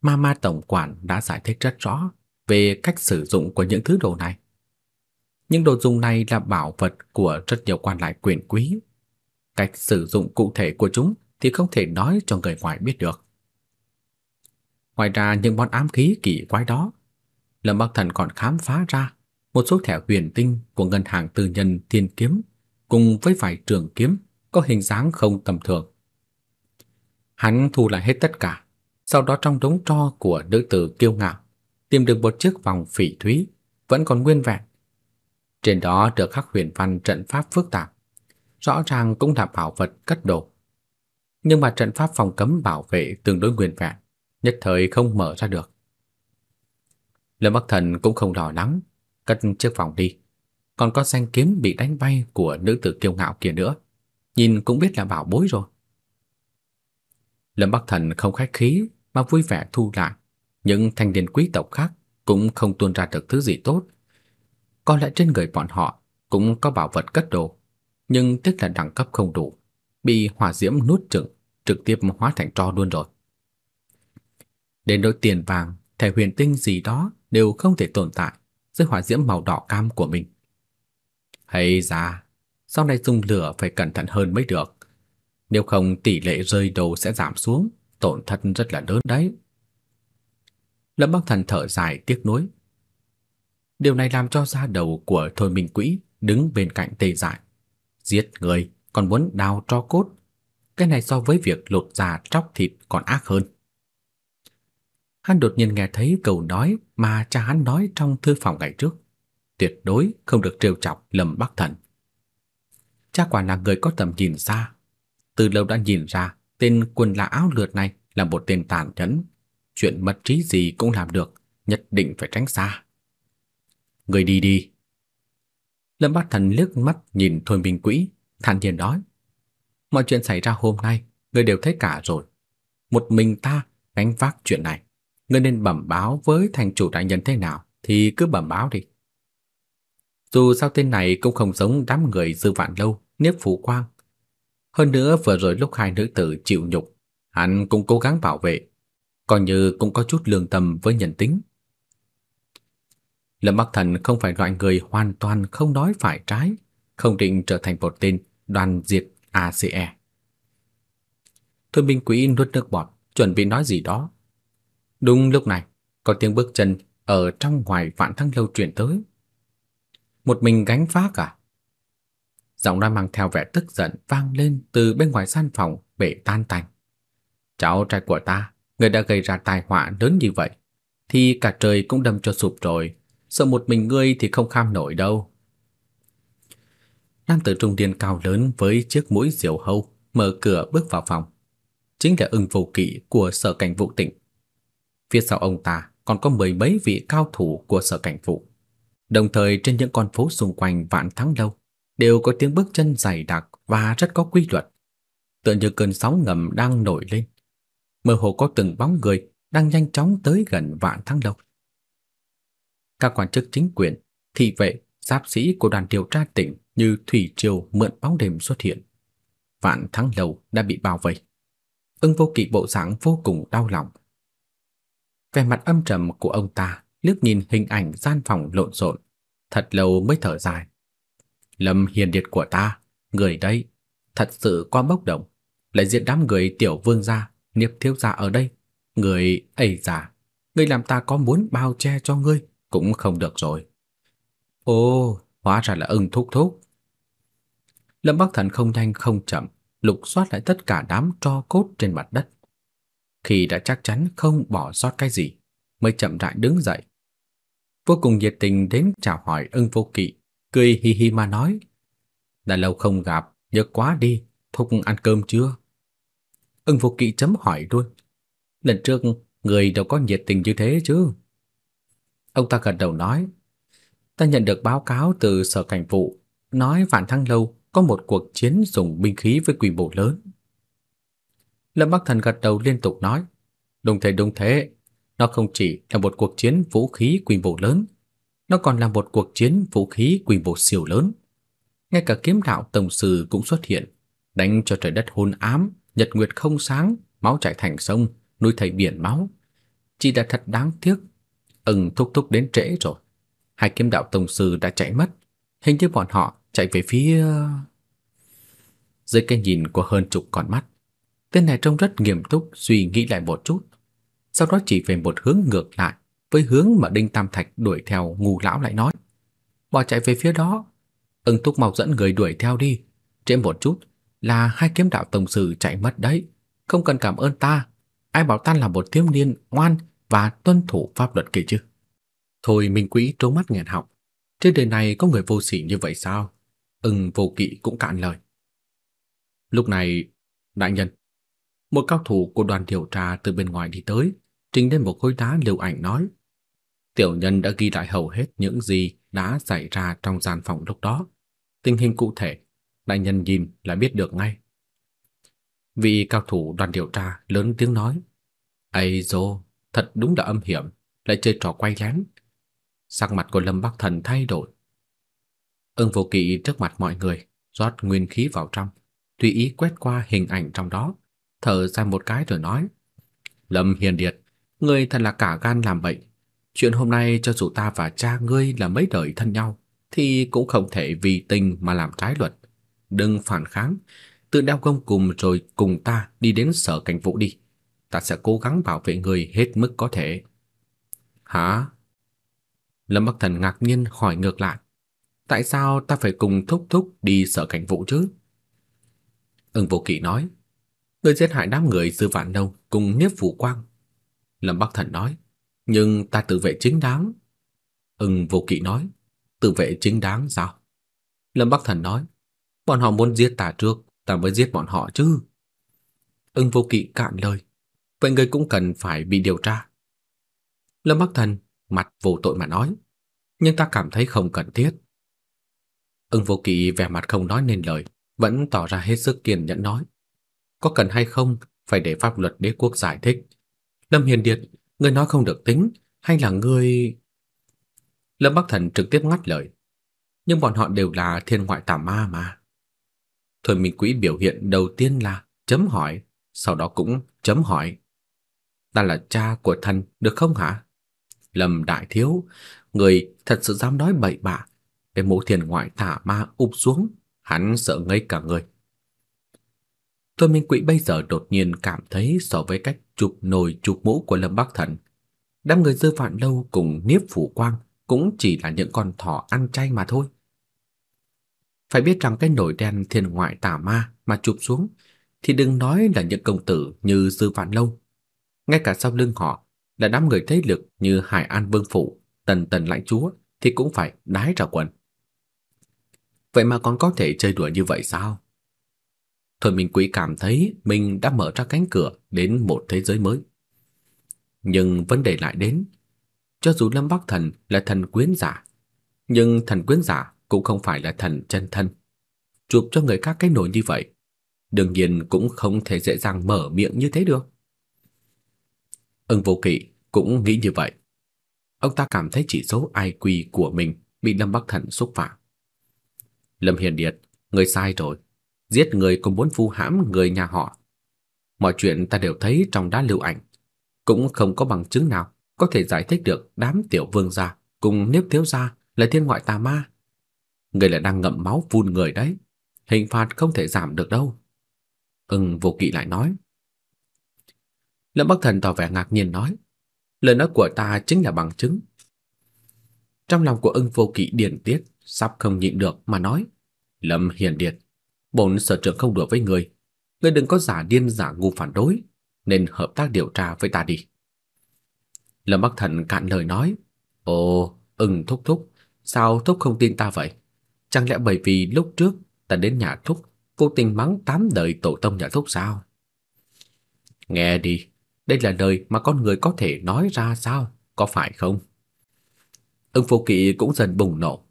Mama tổng quản đã giải thích rất rõ về cách sử dụng của những thứ đồ này. Những đồ dùng này là bảo vật của rất nhiều quan lại quyền quý. Cách sử dụng cụ thể của chúng thì không thể nói cho người ngoài biết được. Ngoài ra những món ám khí kỳ quái đó, Lâm Bắc Thần còn khám phá ra một số thẻ huyền tinh của ngân hàng tư nhân Thiên Kiếm cùng với vài trường kiếm có hình dáng không tầm thường. Hắn thu lại hết tất cả, sau đó trong đống tro của nữ tử kiêu ngạo, tìm được một chiếc vòng phỉ thúy vẫn còn nguyên vẹn. Trên đó được khắc huyền văn trận pháp phức tạp, rõ ràng cũng là bảo vật cất đồ. Nhưng mà trận pháp phòng cấm bảo vệ tương đối nguyên vẹn, nhất thời không mở ra được. Lâm Bắc Thần cũng không lo lắng, cất chiếc vòng đi. Còn có danh kiếm bị đánh bay của nữ tử kiêu ngạo kia nữa, nhìn cũng biết là bảo bối rồi. Lâm Bắc Thần không khách khí mà vui vẻ thu lại, những thanh niên quý tộc khác cũng không tuôn ra được thứ gì tốt. Có lẽ trên người bọn họ cũng có bảo vật cất đồ, nhưng tức là đẳng cấp không đủ, bị hỏa diễm nuốt chửng, trực tiếp hóa thành tro luôn rồi. Đến đôi tiền vàng, thẻ huyền tinh gì đó đều không thể tồn tại dưới hỏa diễm màu đỏ cam của mình. Hay ra, sau này dùng lửa phải cẩn thận hơn mới được. Nếu không tỷ lệ rơi đầu sẽ giảm xuống, tổn thất rất là lớn đấy. Lâm Bắc Thần thở dài tiếc nuối. Điều này làm cho da đầu của Thôi Minh Quỹ đứng bên cạnh tê dại. Giết người còn muốn đào tro cốt. Cái này so với việc lột da tróc thịt còn ác hơn. Hắn đột nhiên nghe thấy câu nói mà cha hắn nói trong thư phòng ngày trước. Tuyệt đối không được trêu chọc Lâm Bắc Thần. Cha quả là người có tầm nhìn xa. Từ lâu đã nhìn ra tên quân lạ áo lượt này là một tên tàn nhẫn. Chuyện mất trí gì cũng làm được, nhất định phải tránh xa. Người đi đi. Lâm Bát Thần liếc mắt nhìn Thôi Minh Quỹ, thản nhiên nói. Mọi chuyện xảy ra hôm nay, người đều thấy cả rồi. Một mình ta gánh vác chuyện này ngươi nên bẩm báo với thành chủ đại nhân thế nào thì cứ bẩm báo đi. Dù sao tên này cũng không giống đám người dư vạn lâu, Niếp Phủ Quang. Hơn nữa vừa rồi lúc hai nữ tử chịu nhục, hắn cũng cố gắng bảo vệ, coi như cũng có chút lương tâm với nhân tính. Lâm Bắc Thần không phải loại người hoàn toàn không nói phải trái, không định trở thành một tên đoàn diệt ACE. Thôi Minh Quý nuốt nước bọt, chuẩn bị nói gì đó, Đúng lúc này, có tiếng bước chân ở trong ngoài vạn thăng lâu truyền tới. Một mình gánh vác à? Giọng nói mang theo vẻ tức giận vang lên từ bên ngoài gian phòng bể tan tành. Cháu trai của ta, người đã gây ra tai họa lớn như vậy, thì cả trời cũng đâm cho sụp rồi, sợ một mình ngươi thì không kham nổi đâu. Nam tử trung niên cao lớn với chiếc mũi diều hâu mở cửa bước vào phòng. Chính là ưng vô kỵ của sở cảnh vụ tỉnh. Phía sau ông ta còn có mười mấy vị cao thủ của sở cảnh vụ. Đồng thời trên những con phố xung quanh vạn thắng lâu đều có tiếng bước chân dày đặc và rất có quy luật. Tựa như cơn sóng ngầm đang nổi lên. Mơ hồ có từng bóng người đang nhanh chóng tới gần vạn thắng lâu. Các quan chức chính quyền, thị vệ, giáp sĩ của đoàn điều tra tỉnh như thủy triều mượn bóng đêm xuất hiện. Vạn thắng lâu đã bị bao vây. Ưng vô kỵ bộ dạng vô cùng đau lòng Vẻ mặt âm trầm của ông ta liếc nhìn hình ảnh gian phòng lộn xộn, thật lâu mới thở dài. Lâm hiền điệt của ta, người đây, thật sự quá bốc đồng, lại giết đám người tiểu vương gia, niếp thiếu gia ở đây. Người ấy già, người làm ta có muốn bao che cho ngươi cũng không được rồi. Ồ, hóa ra là ưng thúc thúc. Lâm Bắc Thần không nhanh không chậm, lục soát lại tất cả đám tro cốt trên mặt đất. Khi đã chắc chắn không bỏ sót cái gì, mới chậm rãi đứng dậy. Vô cùng nhiệt tình đến chào hỏi ưng vô kỵ, cười hi hi mà nói. Đã lâu không gặp, nhớ quá đi, thúc ăn cơm chưa? Ưng vô kỵ chấm hỏi luôn. Lần trước, người đâu có nhiệt tình như thế chứ? Ông ta gật đầu nói. Ta nhận được báo cáo từ sở cảnh vụ, nói Vạn Thăng Lâu có một cuộc chiến dùng binh khí với quy mô lớn. Lâm Bắc Thần gật đầu liên tục nói, đúng thế đúng thế, nó không chỉ là một cuộc chiến vũ khí quy mô lớn, nó còn là một cuộc chiến vũ khí quy mô siêu lớn. Ngay cả kiếm đạo tổng sư cũng xuất hiện, đánh cho trời đất hôn ám, nhật nguyệt không sáng, máu chảy thành sông, núi thây biển máu. Chỉ đã thật đáng tiếc, ưng thúc thúc đến trễ rồi. Hai kiếm đạo tổng sư đã chạy mất, hình như bọn họ chạy về phía... Dưới cái nhìn của hơn chục con mắt, tên này trông rất nghiêm túc suy nghĩ lại một chút, sau đó chỉ về một hướng ngược lại với hướng mà Đinh Tam Thạch đuổi theo ngu lão lại nói. Bỏ chạy về phía đó, ưng túc mau dẫn người đuổi theo đi, trễ một chút là hai kiếm đạo tổng sư chạy mất đấy, không cần cảm ơn ta, ai bảo ta là một thiếu niên ngoan và tuân thủ pháp luật kia chứ. Thôi Minh Quý trố mắt nghẹn học, trên đời này có người vô sỉ như vậy sao? Ưng vô kỵ cũng cạn lời. Lúc này, đại nhân, một cao thủ của đoàn điều tra từ bên ngoài đi tới, trình lên một khối đá lưu ảnh nói. Tiểu nhân đã ghi lại hầu hết những gì đã xảy ra trong gian phòng lúc đó. Tình hình cụ thể, đại nhân nhìn là biết được ngay. Vị cao thủ đoàn điều tra lớn tiếng nói. Ây dô, thật đúng là âm hiểm, lại chơi trò quay lén. Sắc mặt của Lâm Bắc Thần thay đổi. Ưng vô kỵ trước mặt mọi người, rót nguyên khí vào trong, tùy ý quét qua hình ảnh trong đó, thở ra một cái rồi nói. Lâm Hiền Điệt, ngươi thật là cả gan làm bệnh. Chuyện hôm nay cho dù ta và cha ngươi là mấy đời thân nhau, thì cũng không thể vì tình mà làm trái luật. Đừng phản kháng, tự đeo gông cùng rồi cùng ta đi đến sở cảnh vụ đi. Ta sẽ cố gắng bảo vệ người hết mức có thể. Hả? Lâm Bắc Thần ngạc nhiên hỏi ngược lại. Tại sao ta phải cùng thúc thúc đi sở cảnh vụ chứ? Ưng vô kỵ nói. Người giết hại đám người dư vạn đâu cùng Niếp Phủ Quang. Lâm Bắc Thần nói. Nhưng ta tự vệ chính đáng. Ưng vô kỵ nói. Tự vệ chính đáng sao? Lâm Bắc Thần nói. Bọn họ muốn giết ta trước, ta mới giết bọn họ chứ. Ưng vô kỵ cạn lời. Vậy người cũng cần phải bị điều tra. Lâm Bắc Thần mặt vô tội mà nói. Nhưng ta cảm thấy không cần thiết. Ưng vô kỵ vẻ mặt không nói nên lời, vẫn tỏ ra hết sức kiên nhẫn nói. Có cần hay không, phải để pháp luật đế quốc giải thích. Lâm Hiền Điệt, ngươi nói không được tính, hay là ngươi... Lâm Bắc Thần trực tiếp ngắt lời. Nhưng bọn họ đều là thiên ngoại tà ma mà. Thôi Minh quỹ biểu hiện đầu tiên là chấm hỏi, sau đó cũng chấm hỏi. Ta là cha của thần, được không hả? Lâm Đại Thiếu, người thật sự dám nói bậy bạ, để mẫu thiền ngoại tà ma ụp xuống, hắn sợ ngây cả người. Thôi Minh Quỹ bây giờ đột nhiên cảm thấy so với cách chụp nồi chụp mũ của Lâm Bắc Thần, đám người dư vạn lâu cùng Niếp Phủ Quang cũng chỉ là những con thỏ ăn chay mà thôi. Phải biết rằng cái nồi đen thiên ngoại tà ma mà chụp xuống thì đừng nói là những công tử như Dư Vạn Lâu. Ngay cả sau lưng họ là đám người thế lực như Hải An Vương Phủ, Tần Tần Lãnh Chúa thì cũng phải đái ra quần. Vậy mà còn có thể chơi đùa như vậy sao? Thôi Minh Quý cảm thấy mình đã mở ra cánh cửa đến một thế giới mới. Nhưng vấn đề lại đến, cho dù Lâm Bắc Thần là thần quyến giả, nhưng thần quyến giả cũng không phải là thần chân thân. Chụp cho người khác cái nồi như vậy, đương nhiên cũng không thể dễ dàng mở miệng như thế được. Ưng Vô Kỵ cũng nghĩ như vậy. Ông ta cảm thấy chỉ số IQ của mình bị Lâm Bắc Thần xúc phạm. Lâm Hiền Điệt, người sai rồi. Giết người cũng muốn vu hãm người nhà họ. Mọi chuyện ta đều thấy trong đá lưu ảnh, cũng không có bằng chứng nào có thể giải thích được đám tiểu vương gia cùng nếp thiếu gia là thiên ngoại tà ma. Người là đang ngậm máu phun người đấy, hình phạt không thể giảm được đâu. Ưng vô kỵ lại nói. Lâm Bắc Thần tỏ vẻ ngạc nhiên nói, lời nói của ta chính là bằng chứng. Trong lòng của ưng vô kỵ điển tiết, sắp không nhịn được mà nói, Lâm hiền điệt, bổn sở trưởng không đùa với người, người đừng có giả điên giả ngu phản đối, nên hợp tác điều tra với ta đi. Lâm Bắc Thần cạn lời nói, ồ, ưng thúc thúc, sao thúc không tin ta vậy? Chẳng lẽ bởi vì lúc trước ta đến nhà thúc vô tình mắng tám đời tổ tông nhà thúc sao? Nghe đi, đây là lời mà con người có thể nói ra sao, có phải không? Ưng Vô Kỵ cũng dần bùng nổ.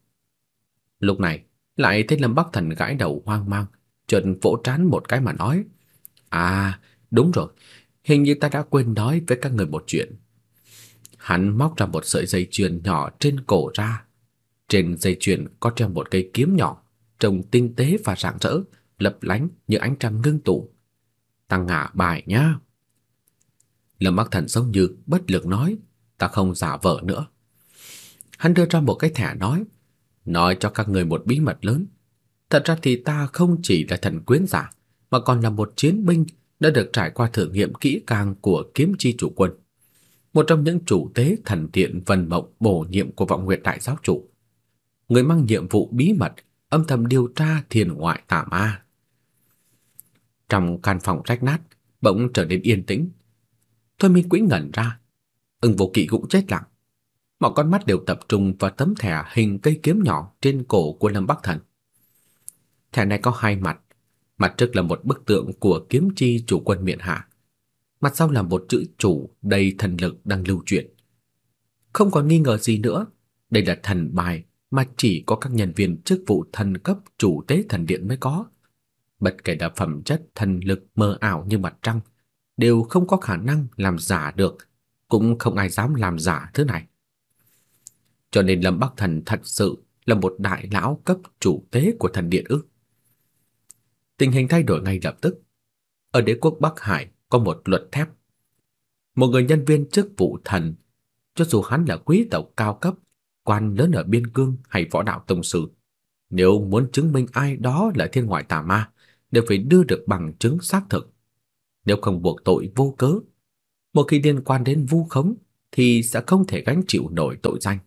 Lúc này, lại thấy Lâm Bắc Thần gãi đầu hoang mang, chợt vỗ trán một cái mà nói: "À, đúng rồi, hình như ta đã quên nói với các người một chuyện." Hắn móc ra một sợi dây chuyền nhỏ trên cổ ra, Trên dây chuyền có treo một cây kiếm nhỏ, trông tinh tế và rạng rỡ, lấp lánh như ánh trăng ngưng tụ. Tăng ngả bài nhá. Lâm Bắc Thần giống như bất lực nói, ta không giả vờ nữa. Hắn đưa ra một cái thẻ nói, nói cho các người một bí mật lớn. Thật ra thì ta không chỉ là thần quyến giả, mà còn là một chiến binh đã được trải qua thử nghiệm kỹ càng của kiếm chi chủ quân. Một trong những chủ tế thần thiện vân mộng bổ nhiệm của vọng nguyệt đại giáo chủ. Người mang nhiệm vụ bí mật âm thầm điều tra thiền ngoại tà ma. Trong căn phòng rách nát, bỗng trở nên yên tĩnh. Thôi Minh Quỹ ngẩn ra, ưng vô kỵ cũng chết lặng. Mọi con mắt đều tập trung vào tấm thẻ hình cây kiếm nhỏ trên cổ của Lâm Bắc Thần. Thẻ này có hai mặt, mặt trước là một bức tượng của kiếm chi chủ quân miện hạ, mặt sau là một chữ chủ đầy thần lực đang lưu chuyển. Không còn nghi ngờ gì nữa, đây là thần bài mà chỉ có các nhân viên chức vụ thần cấp chủ tế thần điện mới có. Bất kể là phẩm chất thần lực mờ ảo như mặt trăng, đều không có khả năng làm giả được, cũng không ai dám làm giả thứ này. Cho nên Lâm Bắc Thần thật sự là một đại lão cấp chủ tế của thần điện ư? Tình hình thay đổi ngay lập tức. Ở đế quốc Bắc Hải có một luật thép. Một người nhân viên chức vụ thần, cho dù hắn là quý tộc cao cấp, quan lớn ở biên cương hay võ đạo tông sư, nếu muốn chứng minh ai đó là thiên ngoại tà ma, đều phải đưa được bằng chứng xác thực. Nếu không buộc tội vô cớ, một khi liên quan đến vu khống thì sẽ không thể gánh chịu nổi tội danh.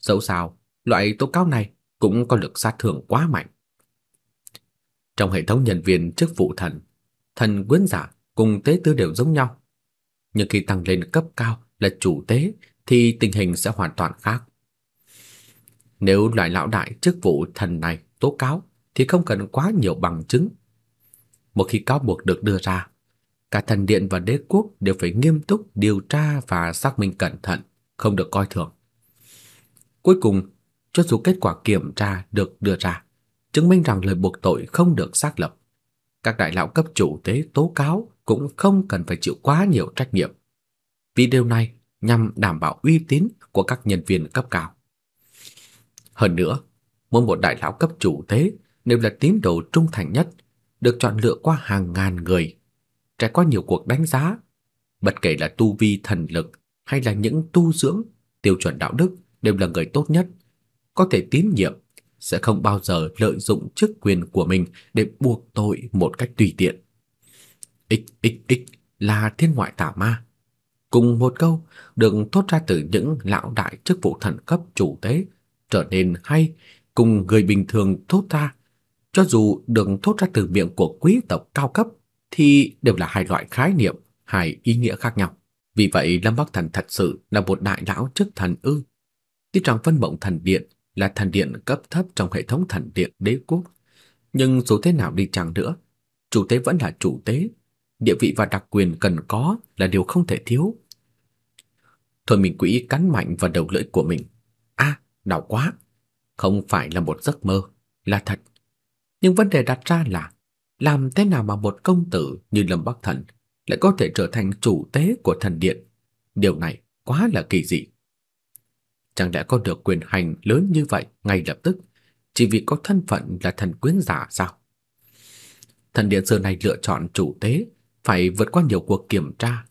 Dẫu sao, loại tố cáo này cũng có lực sát thương quá mạnh. Trong hệ thống nhân viên chức vụ thần, thần quyến giả cùng tế tư đều giống nhau. Nhưng khi tăng lên cấp cao là chủ tế thì tình hình sẽ hoàn toàn khác. Nếu loại lão đại chức vụ thần này tố cáo thì không cần quá nhiều bằng chứng. Một khi cáo buộc được đưa ra, cả thần điện và đế quốc đều phải nghiêm túc điều tra và xác minh cẩn thận, không được coi thường. Cuối cùng, cho dù kết quả kiểm tra được đưa ra, chứng minh rằng lời buộc tội không được xác lập, các đại lão cấp chủ tế tố cáo cũng không cần phải chịu quá nhiều trách nhiệm. Vì điều này nhằm đảm bảo uy tín của các nhân viên cấp cao. Hơn nữa, mỗi một đại lão cấp chủ tế đều là tín đồ trung thành nhất, được chọn lựa qua hàng ngàn người, trải qua nhiều cuộc đánh giá, bất kể là tu vi thần lực hay là những tu dưỡng, tiêu chuẩn đạo đức đều là người tốt nhất, có thể tín nhiệm, sẽ không bao giờ lợi dụng chức quyền của mình để buộc tội một cách tùy tiện. XXX là thiên ngoại tà ma. Cùng một câu được thốt ra từ những lão đại chức vụ thần cấp chủ tế trở nên hay cùng người bình thường thốt ra, cho dù được thốt ra từ miệng của quý tộc cao cấp thì đều là hai loại khái niệm, hai ý nghĩa khác nhau. Vì vậy Lâm Bắc Thần thật sự là một đại lão chức thần ư? Tuy rằng Vân Mộng Thần Điện là thần điện cấp thấp trong hệ thống thần điện đế quốc, nhưng dù thế nào đi chăng nữa, chủ tế vẫn là chủ tế, địa vị và đặc quyền cần có là điều không thể thiếu. Thôi mình quỹ cắn mạnh vào đầu lưỡi của mình. A, đau quá. Không phải là một giấc mơ, là thật. Nhưng vấn đề đặt ra là làm thế nào mà một công tử như Lâm Bắc Thần lại có thể trở thành chủ tế của thần điện? Điều này quá là kỳ dị. Chẳng lẽ có được quyền hành lớn như vậy ngay lập tức chỉ vì có thân phận là thần quyến giả sao? Thần điện xưa này lựa chọn chủ tế phải vượt qua nhiều cuộc kiểm tra.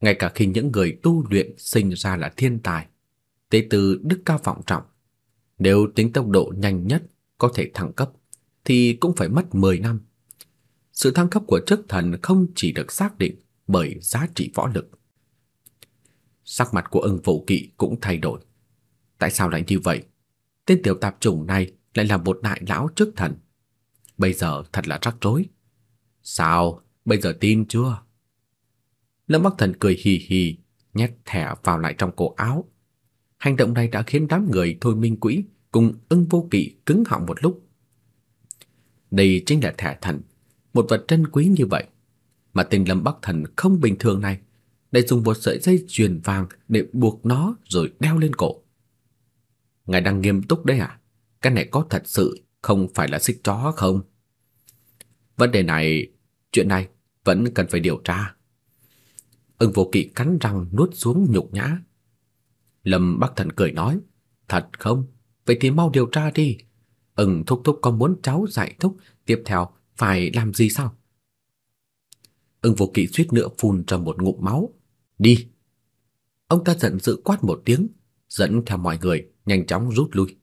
Ngay cả khi những người tu luyện sinh ra là thiên tài, tế tử đức cao vọng trọng, nếu tính tốc độ nhanh nhất có thể thăng cấp thì cũng phải mất 10 năm. Sự thăng cấp của chức thần không chỉ được xác định bởi giá trị võ lực. Sắc mặt của ưng vũ kỵ cũng thay đổi. Tại sao lại như vậy? Tên tiểu tạp chủng này lại là một đại lão trước thần. Bây giờ thật là rắc rối. Sao? Bây giờ tin chưa? Lâm Bắc Thần cười hì hì, nhét thẻ vào lại trong cổ áo. Hành động này đã khiến đám người Thôi Minh Quỹ cùng ưng vô kỵ cứng họng một lúc. Đây chính là thẻ thần, một vật trân quý như vậy. Mà tên Lâm Bắc Thần không bình thường này, lại dùng một sợi dây chuyền vàng để buộc nó rồi đeo lên cổ. Ngài đang nghiêm túc đấy à? Cái này có thật sự không phải là xích chó không? Vấn đề này, chuyện này vẫn cần phải điều tra. Ưng vô kỵ cắn răng nuốt xuống nhục nhã. Lâm Bắc Thần cười nói, Thật không? Vậy thì mau điều tra đi. Ưng thúc thúc có muốn cháu dạy thúc tiếp theo phải làm gì sao? Ưng vô kỵ suýt nữa phun ra một ngụm máu. Đi! Ông ta giận dữ quát một tiếng, dẫn theo mọi người nhanh chóng rút lui.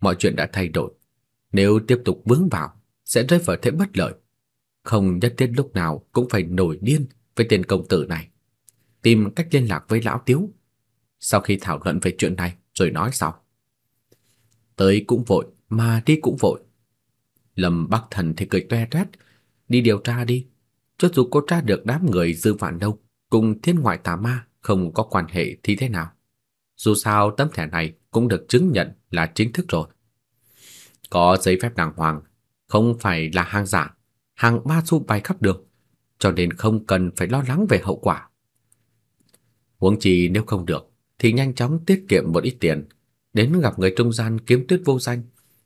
Mọi chuyện đã thay đổi. Nếu tiếp tục vướng vào, sẽ rơi vào thế bất lợi. Không nhất thiết lúc nào cũng phải nổi điên với tên công tử này. Tìm cách liên lạc với lão Tiếu. Sau khi thảo luận về chuyện này rồi nói sau. Tới cũng vội, mà đi cũng vội. Lâm Bắc Thần thì cười toe toét, đi điều tra đi. Cho dù có tra được đám người dư vạn đâu, cùng thiên ngoại tà ma không có quan hệ thì thế nào? Dù sao tấm thẻ này cũng được chứng nhận là chính thức rồi. Có giấy phép đàng hoàng, không phải là hàng giả, hàng ba xu bay khắp đường, cho nên không cần phải lo lắng về hậu quả. Huống chi nếu không được thì nhanh chóng tiết kiệm một ít tiền, đến gặp người trung gian kiếm tuyết vô danh,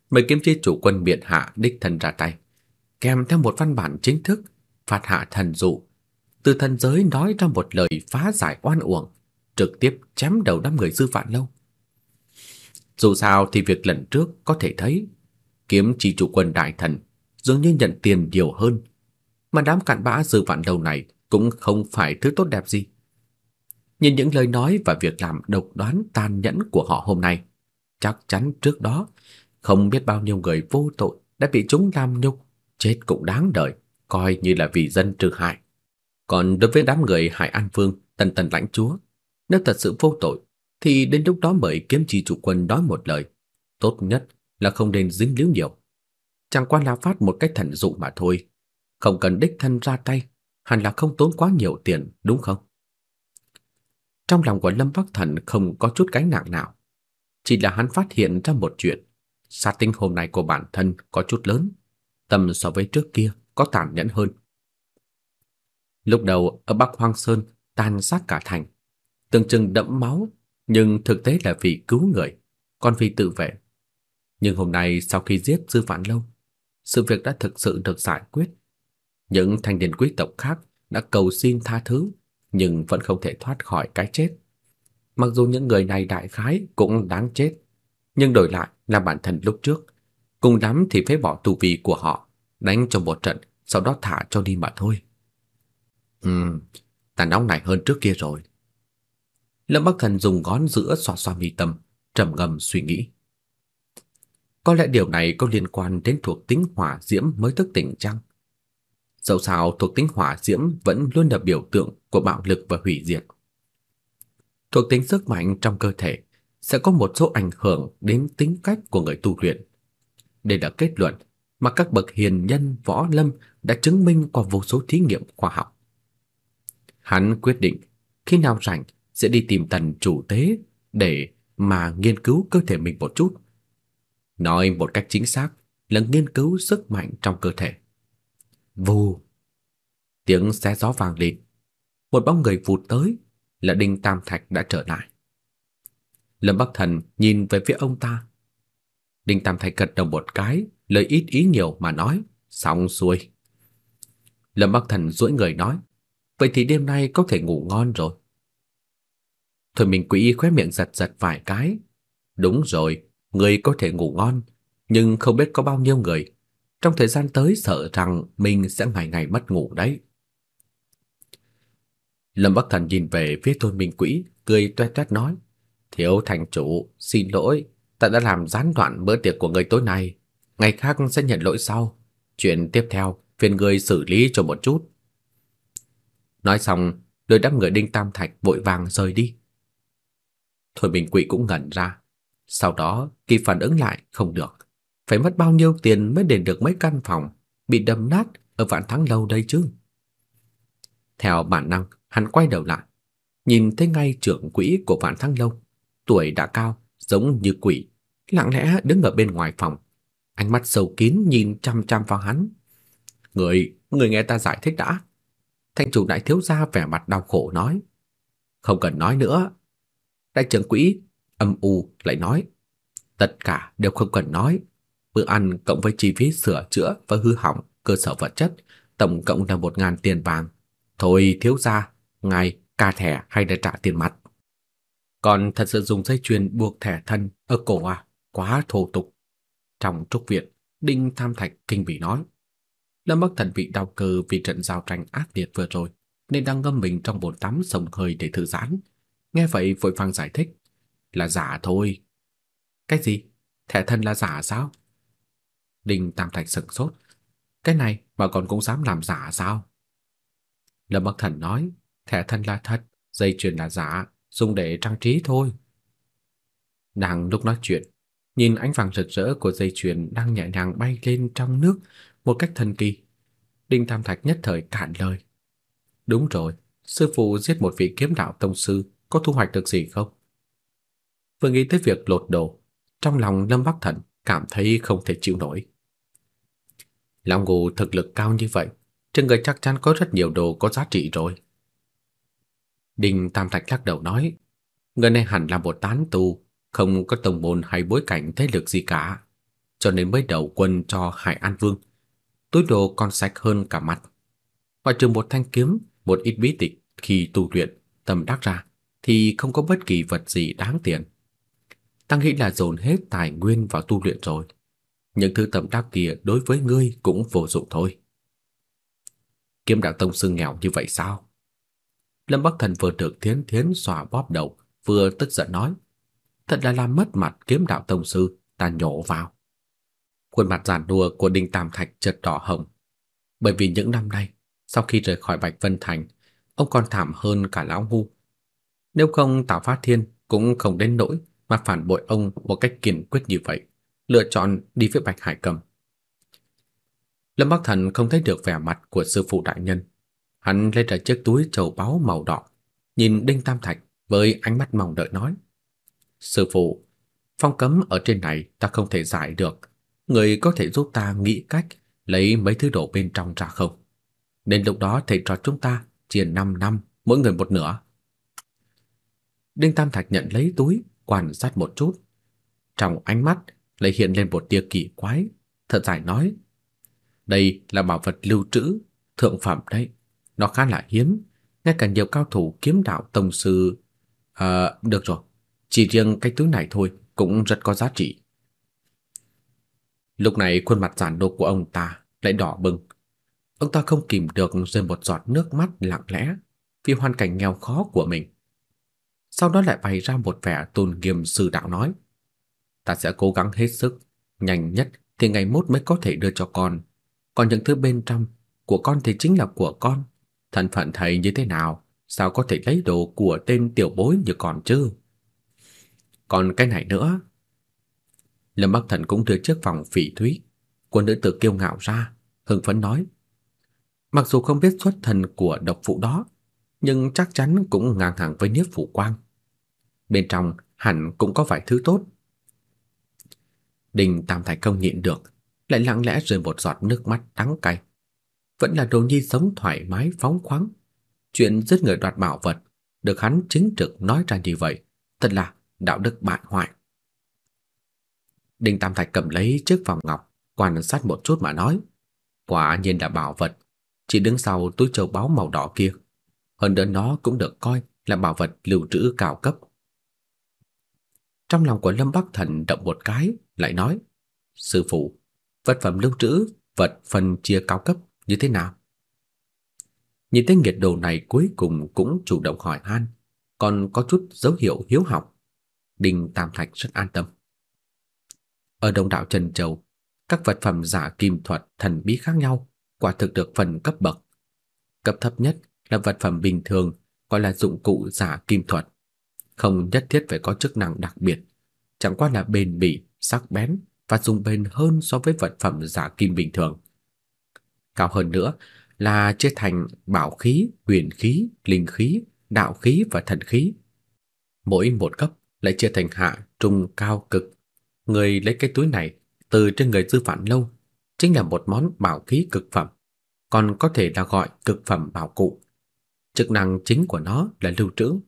mời kiếm chi chủ quân biện hạ đích thân ra tay, kèm theo một văn bản chính thức phạt hạ thần dụ, từ thần giới nói ra một lời phá giải oan uổng, trực tiếp chém đầu đám người dư vạn lâu. Dù sao thì việc lần trước có thể thấy kiếm chỉ chủ quân đại thần dường như nhận tiền nhiều hơn, mà đám cặn bã dư vạn lâu này cũng không phải thứ tốt đẹp gì. Nhìn những lời nói và việc làm độc đoán tàn nhẫn của họ hôm nay, chắc chắn trước đó không biết bao nhiêu người vô tội đã bị chúng làm nhục, chết cũng đáng đời, coi như là vì dân trừ hại. Còn đối với đám người Hải An Vương, Tần Tần lãnh chúa, nếu thật sự vô tội thì đến lúc đó mời kiếm chi chủ quân nói một lời, tốt nhất là không nên dính líu nhiều. Chẳng qua là phát một cách thần dụ mà thôi, không cần đích thân ra tay, hẳn là không tốn quá nhiều tiền, đúng không? Trong lòng của Lâm Bắc Thần không có chút gánh nặng nào, chỉ là hắn phát hiện ra một chuyện, sát tinh hôm nay của bản thân có chút lớn, tầm so với trước kia có tàn nhẫn hơn. Lúc đầu ở Bắc Hoang Sơn tàn sát cả thành, tưởng chừng đẫm máu, nhưng thực tế là vì cứu người, còn vì tự vệ. Nhưng hôm nay sau khi giết Dư Vạn Lâu, sự việc đã thực sự được giải quyết. Những thanh niên quý tộc khác đã cầu xin tha thứ, nhưng vẫn không thể thoát khỏi cái chết. Mặc dù những người này đại khái cũng đáng chết, nhưng đổi lại là bản thân lúc trước, cùng lắm thì phế bỏ tu vi của họ, đánh cho một trận, sau đó thả cho đi mà thôi. Ừm, tàn nóng này hơn trước kia rồi. Lâm Bắc Thần dùng ngón giữa xoa xoa mi tâm, trầm ngâm suy nghĩ. Có lẽ điều này có liên quan đến thuộc tính hỏa diễm mới thức tỉnh chăng? Dẫu sao thuộc tính hỏa diễm vẫn luôn là biểu tượng của bạo lực và hủy diệt. Thuộc tính sức mạnh trong cơ thể sẽ có một số ảnh hưởng đến tính cách của người tu luyện. Đây là kết luận mà các bậc hiền nhân võ lâm đã chứng minh qua vô số thí nghiệm khoa học. Hắn quyết định khi nào rảnh sẽ đi tìm tần chủ tế để mà nghiên cứu cơ thể mình một chút. Nói một cách chính xác là nghiên cứu sức mạnh trong cơ thể. Vù. Tiếng xé gió vang lên. Một bóng người vụt tới, là Đinh Tam Thạch đã trở lại. Lâm Bắc Thần nhìn về phía ông ta. Đinh Tam Thạch gật đầu một cái, lời ít ý nhiều mà nói, xong xuôi. Lâm Bắc Thần duỗi người nói, vậy thì đêm nay có thể ngủ ngon rồi. Thôi mình quỷ khóe miệng giật giật vài cái. Đúng rồi, người có thể ngủ ngon, nhưng không biết có bao nhiêu người. Trong thời gian tới sợ rằng mình sẽ ngày ngày mất ngủ đấy. Lâm Bắc Thần nhìn về phía Thôi Minh Quỹ, cười toe toét nói: "Thiếu thành chủ, xin lỗi, ta đã làm gián đoạn bữa tiệc của người tối nay, ngày khác sẽ nhận lỗi sau. Chuyện tiếp theo, phiền người xử lý cho một chút." Nói xong, đôi đám người Đinh Tam Thạch vội vàng rời đi. Thôi Minh Quỹ cũng ngẩn ra, sau đó khi phản ứng lại không được, phải mất bao nhiêu tiền mới đền được mấy căn phòng bị đâm nát ở Vạn Thắng lâu đây chứ? Theo bản năng, hắn quay đầu lại, nhìn thấy ngay trưởng quỹ của Vạn Thắng Lâu, tuổi đã cao, giống như quỷ, lặng lẽ đứng ở bên ngoài phòng, ánh mắt sâu kín nhìn chăm chăm vào hắn. "Người, người nghe ta giải thích đã." Thanh chủ đại thiếu gia vẻ mặt đau khổ nói. "Không cần nói nữa." Đại trưởng quỹ âm u lại nói, "Tất cả đều không cần nói, bữa ăn cộng với chi phí sửa chữa và hư hỏng cơ sở vật chất, tổng cộng là một ngàn tiền vàng. Thôi thiếu gia, ngài ca thẻ hay là trả tiền mặt? Còn thật sự dùng dây chuyền buộc thẻ thân ở cổ à, quá thô tục. Trong trúc viện, Đinh Tham Thạch kinh bỉ nói. Lâm Bắc Thần bị đau cơ vì trận giao tranh ác liệt vừa rồi, nên đang ngâm mình trong bồn tắm sông hơi để thư giãn. Nghe vậy vội vàng giải thích, là giả thôi. Cái gì? Thẻ thân là giả sao? Đinh Tam Thạch sững sốt. Cái này mà còn cũng dám làm giả sao? Lâm Bắc Thần nói, thẻ thân là thật, dây chuyền là giả, dùng để trang trí thôi. Đang lúc nói chuyện, nhìn ánh vàng rực rỡ của dây chuyền đang nhẹ nhàng bay lên trong nước một cách thần kỳ. Đinh Tam Thạch nhất thời cạn lời. Đúng rồi, sư phụ giết một vị kiếm đạo tông sư có thu hoạch được gì không? Vừa nghĩ tới việc lột đồ, trong lòng Lâm Bắc Thần cảm thấy không thể chịu nổi. Long Ngô thực lực cao như vậy, trên người chắc chắn có rất nhiều đồ có giá trị rồi. Đinh Tam Thạch lắc đầu nói, người này hẳn là một tán tu, không có tông môn hay bối cảnh thế lực gì cả, cho nên mới đầu quân cho Hải An Vương. Túi đồ còn sạch hơn cả mặt. ngoài trừ một thanh kiếm, một ít bí tịch khi tu luyện, tầm đắc ra, thì không có bất kỳ vật gì đáng tiền. Tăng nghĩ là dồn hết tài nguyên vào tu luyện rồi. Những thứ tầm đắc kia đối với ngươi cũng vô dụng thôi. Kiếm đạo tông sư nghèo như vậy sao? Lâm Bắc Thần vừa được Thiến Thiến xòa bóp đầu, vừa tức giận nói: "Thật là làm mất mặt kiếm đạo tông sư, ta nhổ vào." Khuôn mặt giàn đùa của Đinh Tam Thạch chợt đỏ hồng, bởi vì những năm nay, sau khi rời khỏi Bạch Vân Thành, ông còn thảm hơn cả lão ngu. Nếu không Tào Phát Thiên cũng không đến nỗi mà phản bội ông một cách kiên quyết như vậy, lựa chọn đi với Bạch Hải Cầm. Lâm Bắc Thần không thấy được vẻ mặt của sư phụ đại nhân. Hắn lấy ra chiếc túi châu báu màu đỏ, nhìn Đinh Tam Thạch với ánh mắt mong đợi nói: "Sư phụ, phong cấm ở trên này ta không thể giải được, người có thể giúp ta nghĩ cách lấy mấy thứ đồ bên trong ra không? Đến lúc đó thầy trò chúng ta chia 5 năm, mỗi người một nửa." Đinh Tam Thạch nhận lấy túi, quan sát một chút. Trong ánh mắt lại hiện lên một tia kỳ quái, thật dài nói: "Đây là bảo vật lưu trữ, thượng phẩm đấy, nó khá là hiếm, ngay cả nhiều cao thủ kiếm đạo tông sư à, được rồi, chỉ riêng cái túi này thôi cũng rất có giá trị." Lúc này khuôn mặt giản đô của ông ta lại đỏ bừng. Ông ta không kìm được rơi một giọt nước mắt lặng lẽ vì hoàn cảnh nghèo khó của mình sau đó lại bày ra một vẻ tôn nghiêm sư đạo nói: "Ta sẽ cố gắng hết sức, nhanh nhất thì ngày mốt mới có thể đưa cho con, còn những thứ bên trong của con thì chính là của con, thân phận thầy như thế nào, sao có thể lấy đồ của tên tiểu bối như con chứ?" Còn cái này nữa. Lâm Bắc Thần cũng đưa chiếc vòng phỉ thúy của nữ tử kiêu ngạo ra, hưng phấn nói: Mặc dù không biết xuất thân của độc phụ đó, nhưng chắc chắn cũng ngang hàng với Niếp Phủ Quang. Bên trong hẳn cũng có vài thứ tốt. Đình Tam Thạch không nhịn được, lại lặng lẽ rơi một giọt nước mắt đắng cay. Vẫn là đồ nhi sống thoải mái phóng khoáng. Chuyện giết người đoạt bảo vật được hắn chính trực nói ra như vậy, thật là đạo đức bại hoại. Đinh Tam Thạch cầm lấy chiếc vòng ngọc, quan sát một chút mà nói, quả nhiên là bảo vật, chỉ đứng sau túi châu báu màu đỏ kia hơn nữa nó cũng được coi là bảo vật lưu trữ cao cấp. Trong lòng của Lâm Bắc Thần động một cái, lại nói: "Sư phụ, vật phẩm lưu trữ, vật phần chia cao cấp như thế nào?" Nhìn tên nghiệt đồ này cuối cùng cũng chủ động hỏi han, còn có chút dấu hiệu hiếu học. Đinh Tam Thạch rất an tâm. Ở Đông đạo Trần Châu, các vật phẩm giả kim thuật thần bí khác nhau, quả thực được phần cấp bậc. Cấp thấp nhất là vật phẩm bình thường, gọi là dụng cụ giả kim thuật, không nhất thiết phải có chức năng đặc biệt, chẳng qua là bền bỉ, sắc bén và dùng bền hơn so với vật phẩm giả kim bình thường. Cao hơn nữa là chia thành bảo khí, huyền khí, linh khí, đạo khí và thần khí. Mỗi một cấp lại chia thành hạ, trung, cao, cực. Người lấy cái túi này từ trên người Dư Phản Lâu chính là một món bảo khí cực phẩm, còn có thể là gọi cực phẩm bảo cụ. Chức năng chính của nó là lưu trữ.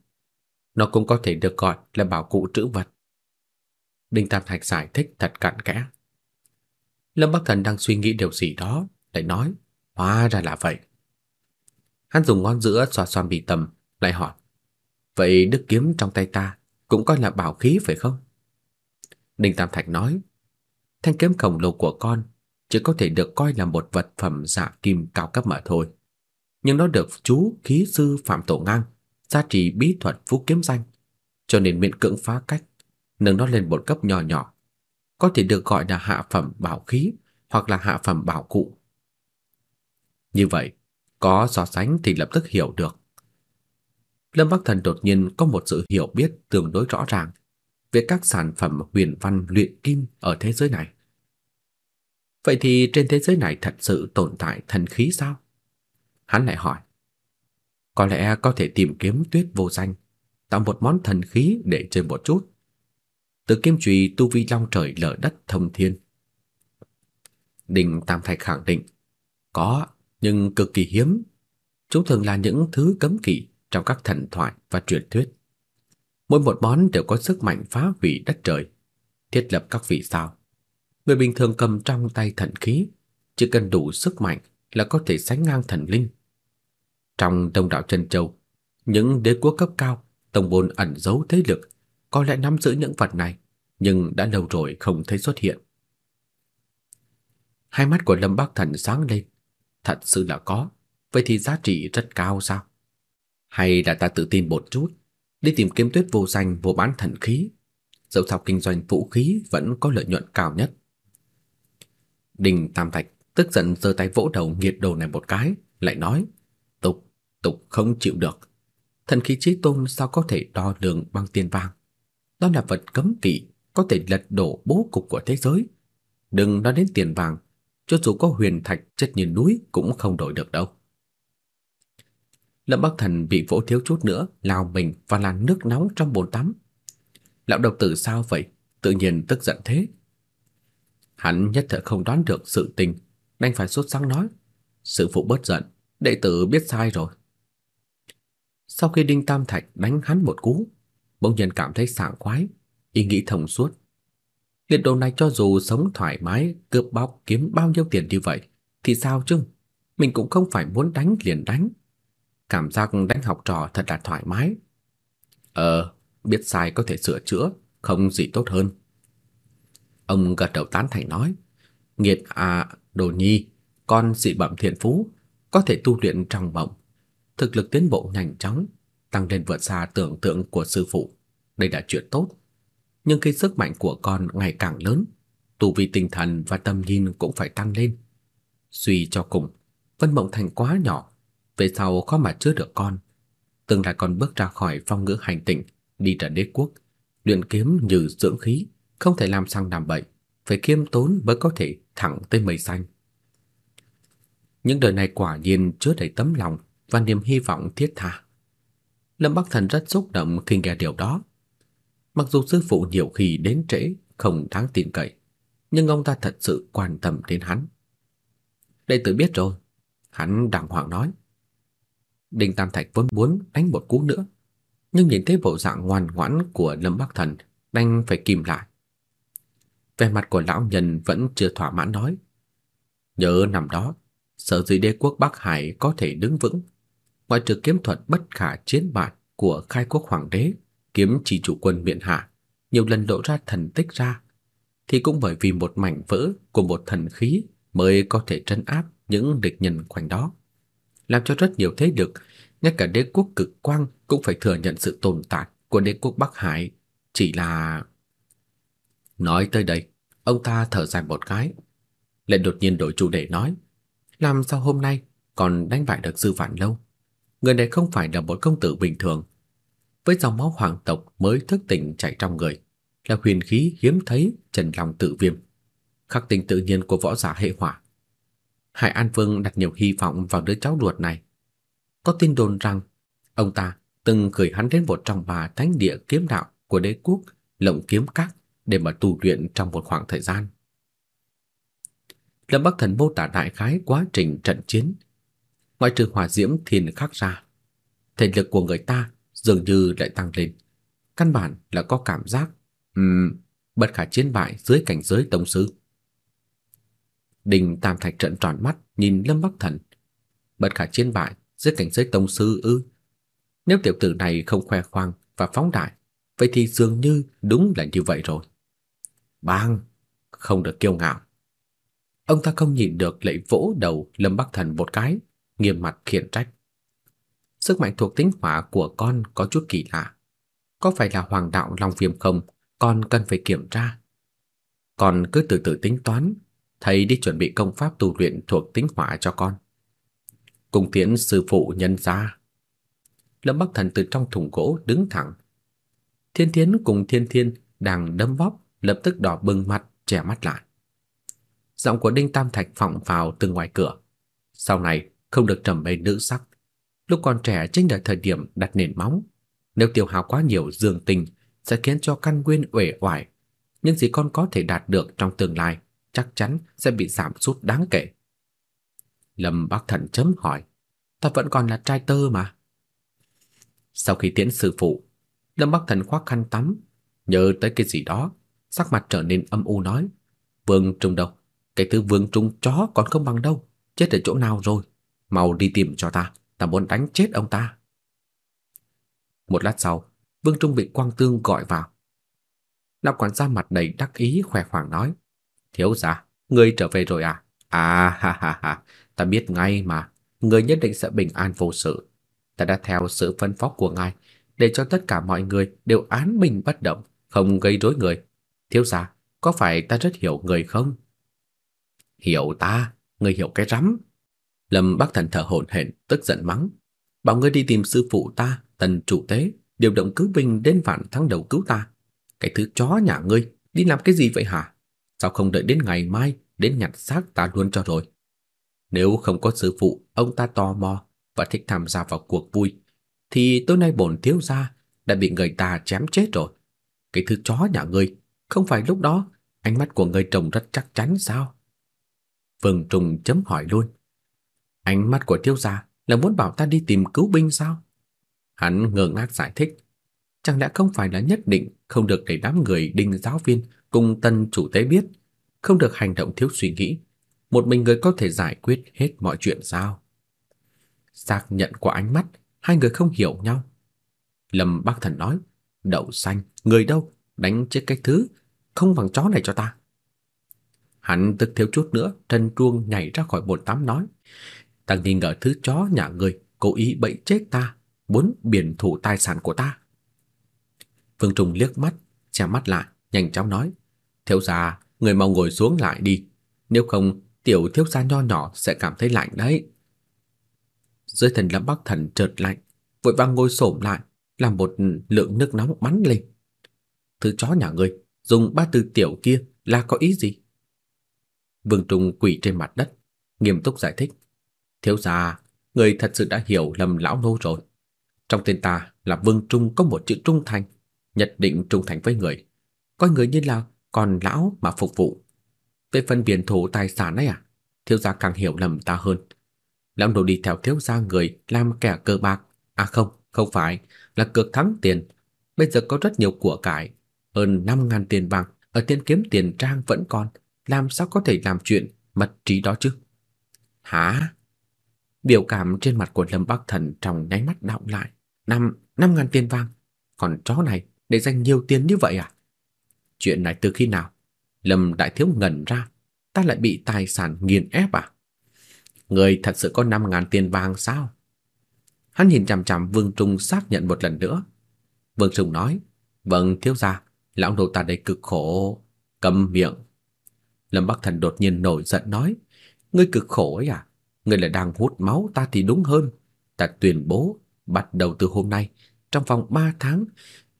Nó cũng có thể được gọi là bảo cụ trữ vật. Đinh Tam Thạch giải thích thật cặn kẽ. Lâm Bắc Thần đang suy nghĩ điều gì đó, lại nói, hóa ra là vậy. Hắn dùng ngón giữa xoa xoa bị tầm, lại hỏi, vậy đức kiếm trong tay ta cũng coi là bảo khí phải không? Đinh Tam Thạch nói, thanh kiếm khổng lồ của con chỉ có thể được coi là một vật phẩm dạ kim cao cấp mà thôi. Nhưng nó được chú khí sư Phạm Tổ Ngang giá trị bí thuật phú kiếm danh, cho nên miễn cưỡng phá cách, nâng nó lên một cấp nhỏ nhỏ, có thể được gọi là hạ phẩm bảo khí hoặc là hạ phẩm bảo cụ. Như vậy, có so sánh thì lập tức hiểu được. Lâm Bắc Thần đột nhiên có một sự hiểu biết tương đối rõ ràng về các sản phẩm huyền văn luyện kim ở thế giới này. Vậy thì trên thế giới này thật sự tồn tại thần khí sao? Hắn lại hỏi. Có lẽ có thể tìm kiếm tuyết vô danh, tạo một món thần khí để chơi một chút. Từ kim chùy tu vi long trời lở đất thông thiên. Đình Tam Thạch khẳng định, có, nhưng cực kỳ hiếm. Chúng thường là những thứ cấm kỵ trong các thần thoại và truyền thuyết. Mỗi một món đều có sức mạnh phá hủy đất trời, thiết lập các vị sao. Người bình thường cầm trong tay thần khí, chỉ cần đủ sức mạnh là có thể sánh ngang thần linh. Trong đông đảo chân châu, những đế quốc cấp cao, tổng môn ẩn giấu thế lực, có lẽ nắm giữ những vật này, nhưng đã lâu rồi không thấy xuất hiện. Hai mắt của Lâm Bắc Thần sáng lên, thật sự là có, vậy thì giá trị rất cao sao? Hay là ta tự tin một chút, đi tìm kiếm tuyết vô danh vô bán thần khí, dẫu sao kinh doanh vũ khí vẫn có lợi nhuận cao nhất. Đình Tam Thạch tức giận giơ tay vỗ đầu nghiệt đồ này một cái, lại nói: "Tục, không chịu được. Thần khí chí tôn sao có thể đo lường bằng tiền vàng? Đó là vật cấm kỵ, có thể lật đổ bố cục của thế giới. Đừng nói đến tiền vàng, cho dù có huyền thạch chất như núi cũng không đổi được đâu." Lâm Bắc Thần bị vỗ thiếu chút nữa, lao mình và làn nước nóng trong bồn tắm. Lão độc tử sao vậy? Tự nhiên tức giận thế. Hắn nhất thời không đoán được sự tình, đành phải sốt sáng nói: "Sư phụ bớt giận, đệ tử biết sai rồi." Sau khi Đinh Tam Thạch đánh hắn một cú, bỗng nhiên cảm thấy sảng khoái, ý nghĩ thông suốt. Liệt đồ này cho dù sống thoải mái, cướp bóc kiếm bao nhiêu tiền như vậy thì sao chứ? Mình cũng không phải muốn đánh liền đánh. Cảm giác đánh học trò thật là thoải mái. Ờ, biết sai có thể sửa chữa, không gì tốt hơn. Ông gật đầu tán thành nói, nghiệt à, đồ nhi, con dị bẩm thiện phú, có thể tu luyện trong mộng. Thực lực tiến bộ nhanh chóng, tăng lên vượt xa tưởng tượng của sư phụ. Đây là chuyện tốt. Nhưng khi sức mạnh của con ngày càng lớn, tu vi tinh thần và tâm nhìn cũng phải tăng lên. Suy cho cùng, Vân Mộng Thành quá nhỏ, về sau khó mà chứa được con. Tương lai con bước ra khỏi phong ngữ hành tinh, đi ra đế quốc, luyện kiếm như dưỡng khí, không thể làm sang làm bậy, phải kiêm tốn mới có thể thẳng tới mây xanh. Những đời này quả nhiên chứa đầy tấm lòng và niềm hy vọng thiết tha. Lâm Bắc Thần rất xúc động khi nghe điều đó. Mặc dù sư phụ nhiều khi đến trễ, không đáng tin cậy, nhưng ông ta thật sự quan tâm đến hắn. Đệ tử biết rồi, hắn đàng hoàng nói. Đinh Tam Thạch vốn muốn đánh một cú nữa, nhưng nhìn thấy bộ dạng ngoan ngoãn của Lâm Bắc Thần, đành phải kìm lại. Vẻ mặt của lão nhân vẫn chưa thỏa mãn nói. Nhớ năm đó, sở dĩ đế quốc Bắc Hải có thể đứng vững, ngoại trừ kiếm thuật bất khả chiến bại của khai quốc hoàng đế, kiếm chỉ chủ quân miện hạ, nhiều lần lộ ra thần tích ra, thì cũng bởi vì một mảnh vỡ của một thần khí mới có thể trấn áp những địch nhân quanh đó, làm cho rất nhiều thế lực, ngay cả đế quốc cực quang cũng phải thừa nhận sự tồn tại của đế quốc Bắc Hải, chỉ là Nói tới đây, ông ta thở dài một cái, lại đột nhiên đổi chủ đề nói, làm sao hôm nay còn đánh bại được Dư Vạn Lâu? Người này không phải là một công tử bình thường, với dòng máu hoàng tộc mới thức tỉnh chảy trong người, là huyền khí hiếm thấy Trần lòng tự viêm, khắc tính tự nhiên của võ giả hệ hỏa. Hải An Vương đặt nhiều hy vọng vào đứa cháu ruột này. Có tin đồn rằng ông ta từng gửi hắn đến một trong ba thánh địa kiếm đạo của đế quốc Lộng Kiếm Các để mà tu luyện trong một khoảng thời gian. Lâm Bắc Thần mô tả đại khái quá trình trận chiến. Ngoại trừ hỏa diễm thiên khắc ra, thể lực của người ta dường như lại tăng lên. Căn bản là có cảm giác um, bất khả chiến bại dưới cảnh giới tông sư. Đình Tam Thạch trợn tròn mắt nhìn Lâm Bắc Thần. Bất khả chiến bại dưới cảnh giới tông sư ư? Nếu tiểu tử này không khoe khoang và phóng đại, vậy thì dường như đúng là như vậy rồi. Bang, không được kiêu ngạo. Ông ta không nhịn được lại vỗ đầu Lâm Bắc Thần một cái, nghiêm mặt khiển trách. Sức mạnh thuộc tính hỏa của con có chút kỳ lạ. Có phải là hoàng đạo long viêm không, con cần phải kiểm tra. Con cứ từ từ tính toán, thầy đi chuẩn bị công pháp tu luyện thuộc tính hỏa cho con. Cùng tiến sư phụ nhân ra. Lâm Bắc Thần từ trong thùng gỗ đứng thẳng. Thiên Thiến cùng Thiên Thiên đang đấm vóc, lập tức đỏ bừng mặt, che mắt lại. Giọng của Đinh Tam Thạch vọng vào từ ngoài cửa. Sau này không được trầm mê nữ sắc. Lúc còn trẻ chính là thời điểm đặt nền móng. Nếu tiêu hao quá nhiều dương tình sẽ khiến cho căn nguyên uể oải. những gì con có thể đạt được trong tương lai chắc chắn sẽ bị giảm sút đáng kể. Lâm Bắc Thần chấm hỏi, ta vẫn còn là trai tơ mà. Sau khi tiễn sư phụ, Lâm Bắc Thần khoác khăn tắm, nhớ tới cái gì đó, sắc mặt trở nên âm u nói, Vương Trung đâu? Cái thứ Vương Trung chó còn không bằng đâu, chết ở chỗ nào rồi? Mau đi tìm cho ta, ta muốn đánh chết ông ta. Một lát sau, Vương Trung bị Quang Tương gọi vào. Lão quản gia mặt đầy đắc ý khoe khoang nói, Thiếu gia, ngươi trở về rồi à? À ha ha ha, ta biết ngay mà, ngươi nhất định sẽ bình an vô sự. Ta đã theo sự phân phó của ngài, để cho tất cả mọi người đều án bình bất động, không gây rối người. Thiếu gia, có phải ta rất hiểu người không? Hiểu ta, ngươi hiểu cái rắm. Lâm Bắc Thần thở hổn hển, tức giận mắng, bảo ngươi đi tìm sư phụ ta, tần chủ tế, điều động cứu binh đến vạn thắng đầu cứu ta. Cái thứ chó nhà ngươi, đi làm cái gì vậy hả? Sao không đợi đến ngày mai đến nhặt xác ta luôn cho rồi? Nếu không có sư phụ, ông ta tò mò và thích tham gia vào cuộc vui, thì tối nay bổn thiếu gia đã bị người ta chém chết rồi. Cái thứ chó nhà ngươi, không phải lúc đó ánh mắt của ngươi trông rất chắc chắn sao? Vương Trùng chấm hỏi luôn. Ánh mắt của thiếu gia là muốn bảo ta đi tìm cứu binh sao? Hắn ngơ ngác giải thích. Chẳng lẽ không phải là nhất định không được để đám người đinh giáo viên cùng tân chủ tế biết, không được hành động thiếu suy nghĩ, một mình người có thể giải quyết hết mọi chuyện sao? Xác nhận qua ánh mắt, hai người không hiểu nhau. Lâm Bắc Thần nói, đậu xanh, người đâu, đánh chết cái thứ, không bằng chó này cho ta. Hắn tức thiếu chút nữa, trần truông nhảy ra khỏi bồn tắm nói, ta nghi ngờ thứ chó nhà người cố ý bẫy chết ta, muốn biển thủ tài sản của ta. Phương Trung liếc mắt, che mắt lại, nhanh chóng nói, Thiếu gia, người mau ngồi xuống lại đi, nếu không tiểu thiếu gia nho nhỏ sẽ cảm thấy lạnh đấy. Dưới thần lâm bắc thần chợt lạnh, vội vàng ngồi xổm lại, làm một lượng nước nóng bắn lên. Thứ chó nhà ngươi, dùng ba từ tiểu kia là có ý gì? Vương Trung quỳ trên mặt đất, nghiêm túc giải thích. Thiếu gia, người thật sự đã hiểu lầm lão nô rồi. Trong tên ta là Vương Trung có một chữ trung thành, nhất định trung thành với người. Coi người như là còn lão mà phục vụ. Về phần biển thủ tài sản ấy à, thiếu gia càng hiểu lầm ta hơn. Lão nô đi theo thiếu gia người làm kẻ cờ bạc. À không, không phải, là cược thắng tiền. Bây giờ có rất nhiều của cải, hơn 5 ngàn tiền vàng ở tiên kiếm tiền trang vẫn còn, làm sao có thể làm chuyện mật trí đó chứ? Hả? Biểu cảm trên mặt của Lâm Bắc Thần trong nháy mắt đọng lại. Năm, năm ngàn tiền vàng. Còn chó này để dành nhiều tiền như vậy à? Chuyện này từ khi nào? Lâm Đại Thiếu ngẩn ra, ta lại bị tài sản nghiền ép à? Người thật sự có năm ngàn tiền vàng sao? Hắn nhìn chằm chằm Vương Trung xác nhận một lần nữa. Vương Trung nói, vâng thiếu gia, lão đầu ta đây cực khổ. Cầm miệng. Lâm Bắc Thần đột nhiên nổi giận nói, ngươi cực khổ ấy à? Ngươi lại đang hút máu ta thì đúng hơn. Ta tuyên bố, bắt đầu từ hôm nay, trong vòng 3 tháng,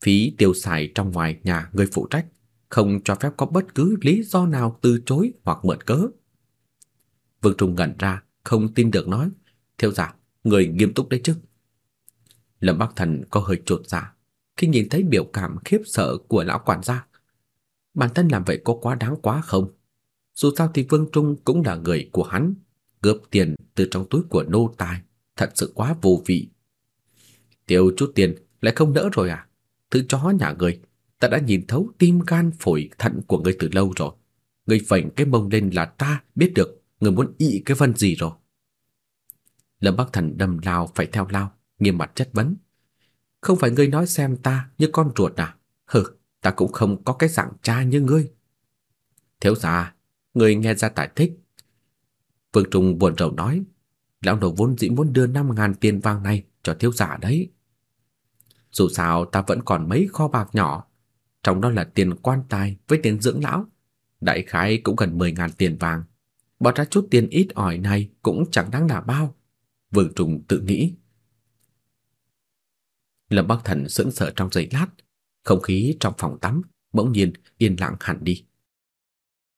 phí tiêu xài trong ngoài nhà ngươi phụ trách không cho phép có bất cứ lý do nào từ chối hoặc mượn cớ. Vương Trung ngẩn ra, không tin được nói, thiếu gia, người nghiêm túc đấy chứ. Lâm Bắc Thần có hơi chột dạ khi nhìn thấy biểu cảm khiếp sợ của lão quản gia. Bản thân làm vậy có quá đáng quá không? Dù sao thì Vương Trung cũng là người của hắn, cướp tiền từ trong túi của nô tài, thật sự quá vô vị. Tiêu chút tiền lại không đỡ rồi à? Thứ chó nhà người, ta đã nhìn thấu tim gan phổi thận của ngươi từ lâu rồi. Ngươi phành cái mông lên là ta biết được ngươi muốn ị cái vân gì rồi. Lâm Bắc Thần đầm lao phải theo lao, nghiêm mặt chất vấn. Không phải ngươi nói xem ta như con ruột à? Hừ, ta cũng không có cái dạng cha như ngươi. Thiếu gia, người nghe ra tại thích. Vương Trung buồn rầu nói, lão đầu vốn dĩ muốn đưa 5.000 tiền vàng này cho thiếu gia đấy. Dù sao ta vẫn còn mấy kho bạc nhỏ, trong đó là tiền quan tài với tiền dưỡng lão, đại khái cũng gần 10.000 tiền vàng. Bỏ ra chút tiền ít ỏi này cũng chẳng đáng là bao. Vương Trung tự nghĩ. Lâm Bắc Thần sững sờ trong giây lát, không khí trong phòng tắm bỗng nhiên yên lặng hẳn đi.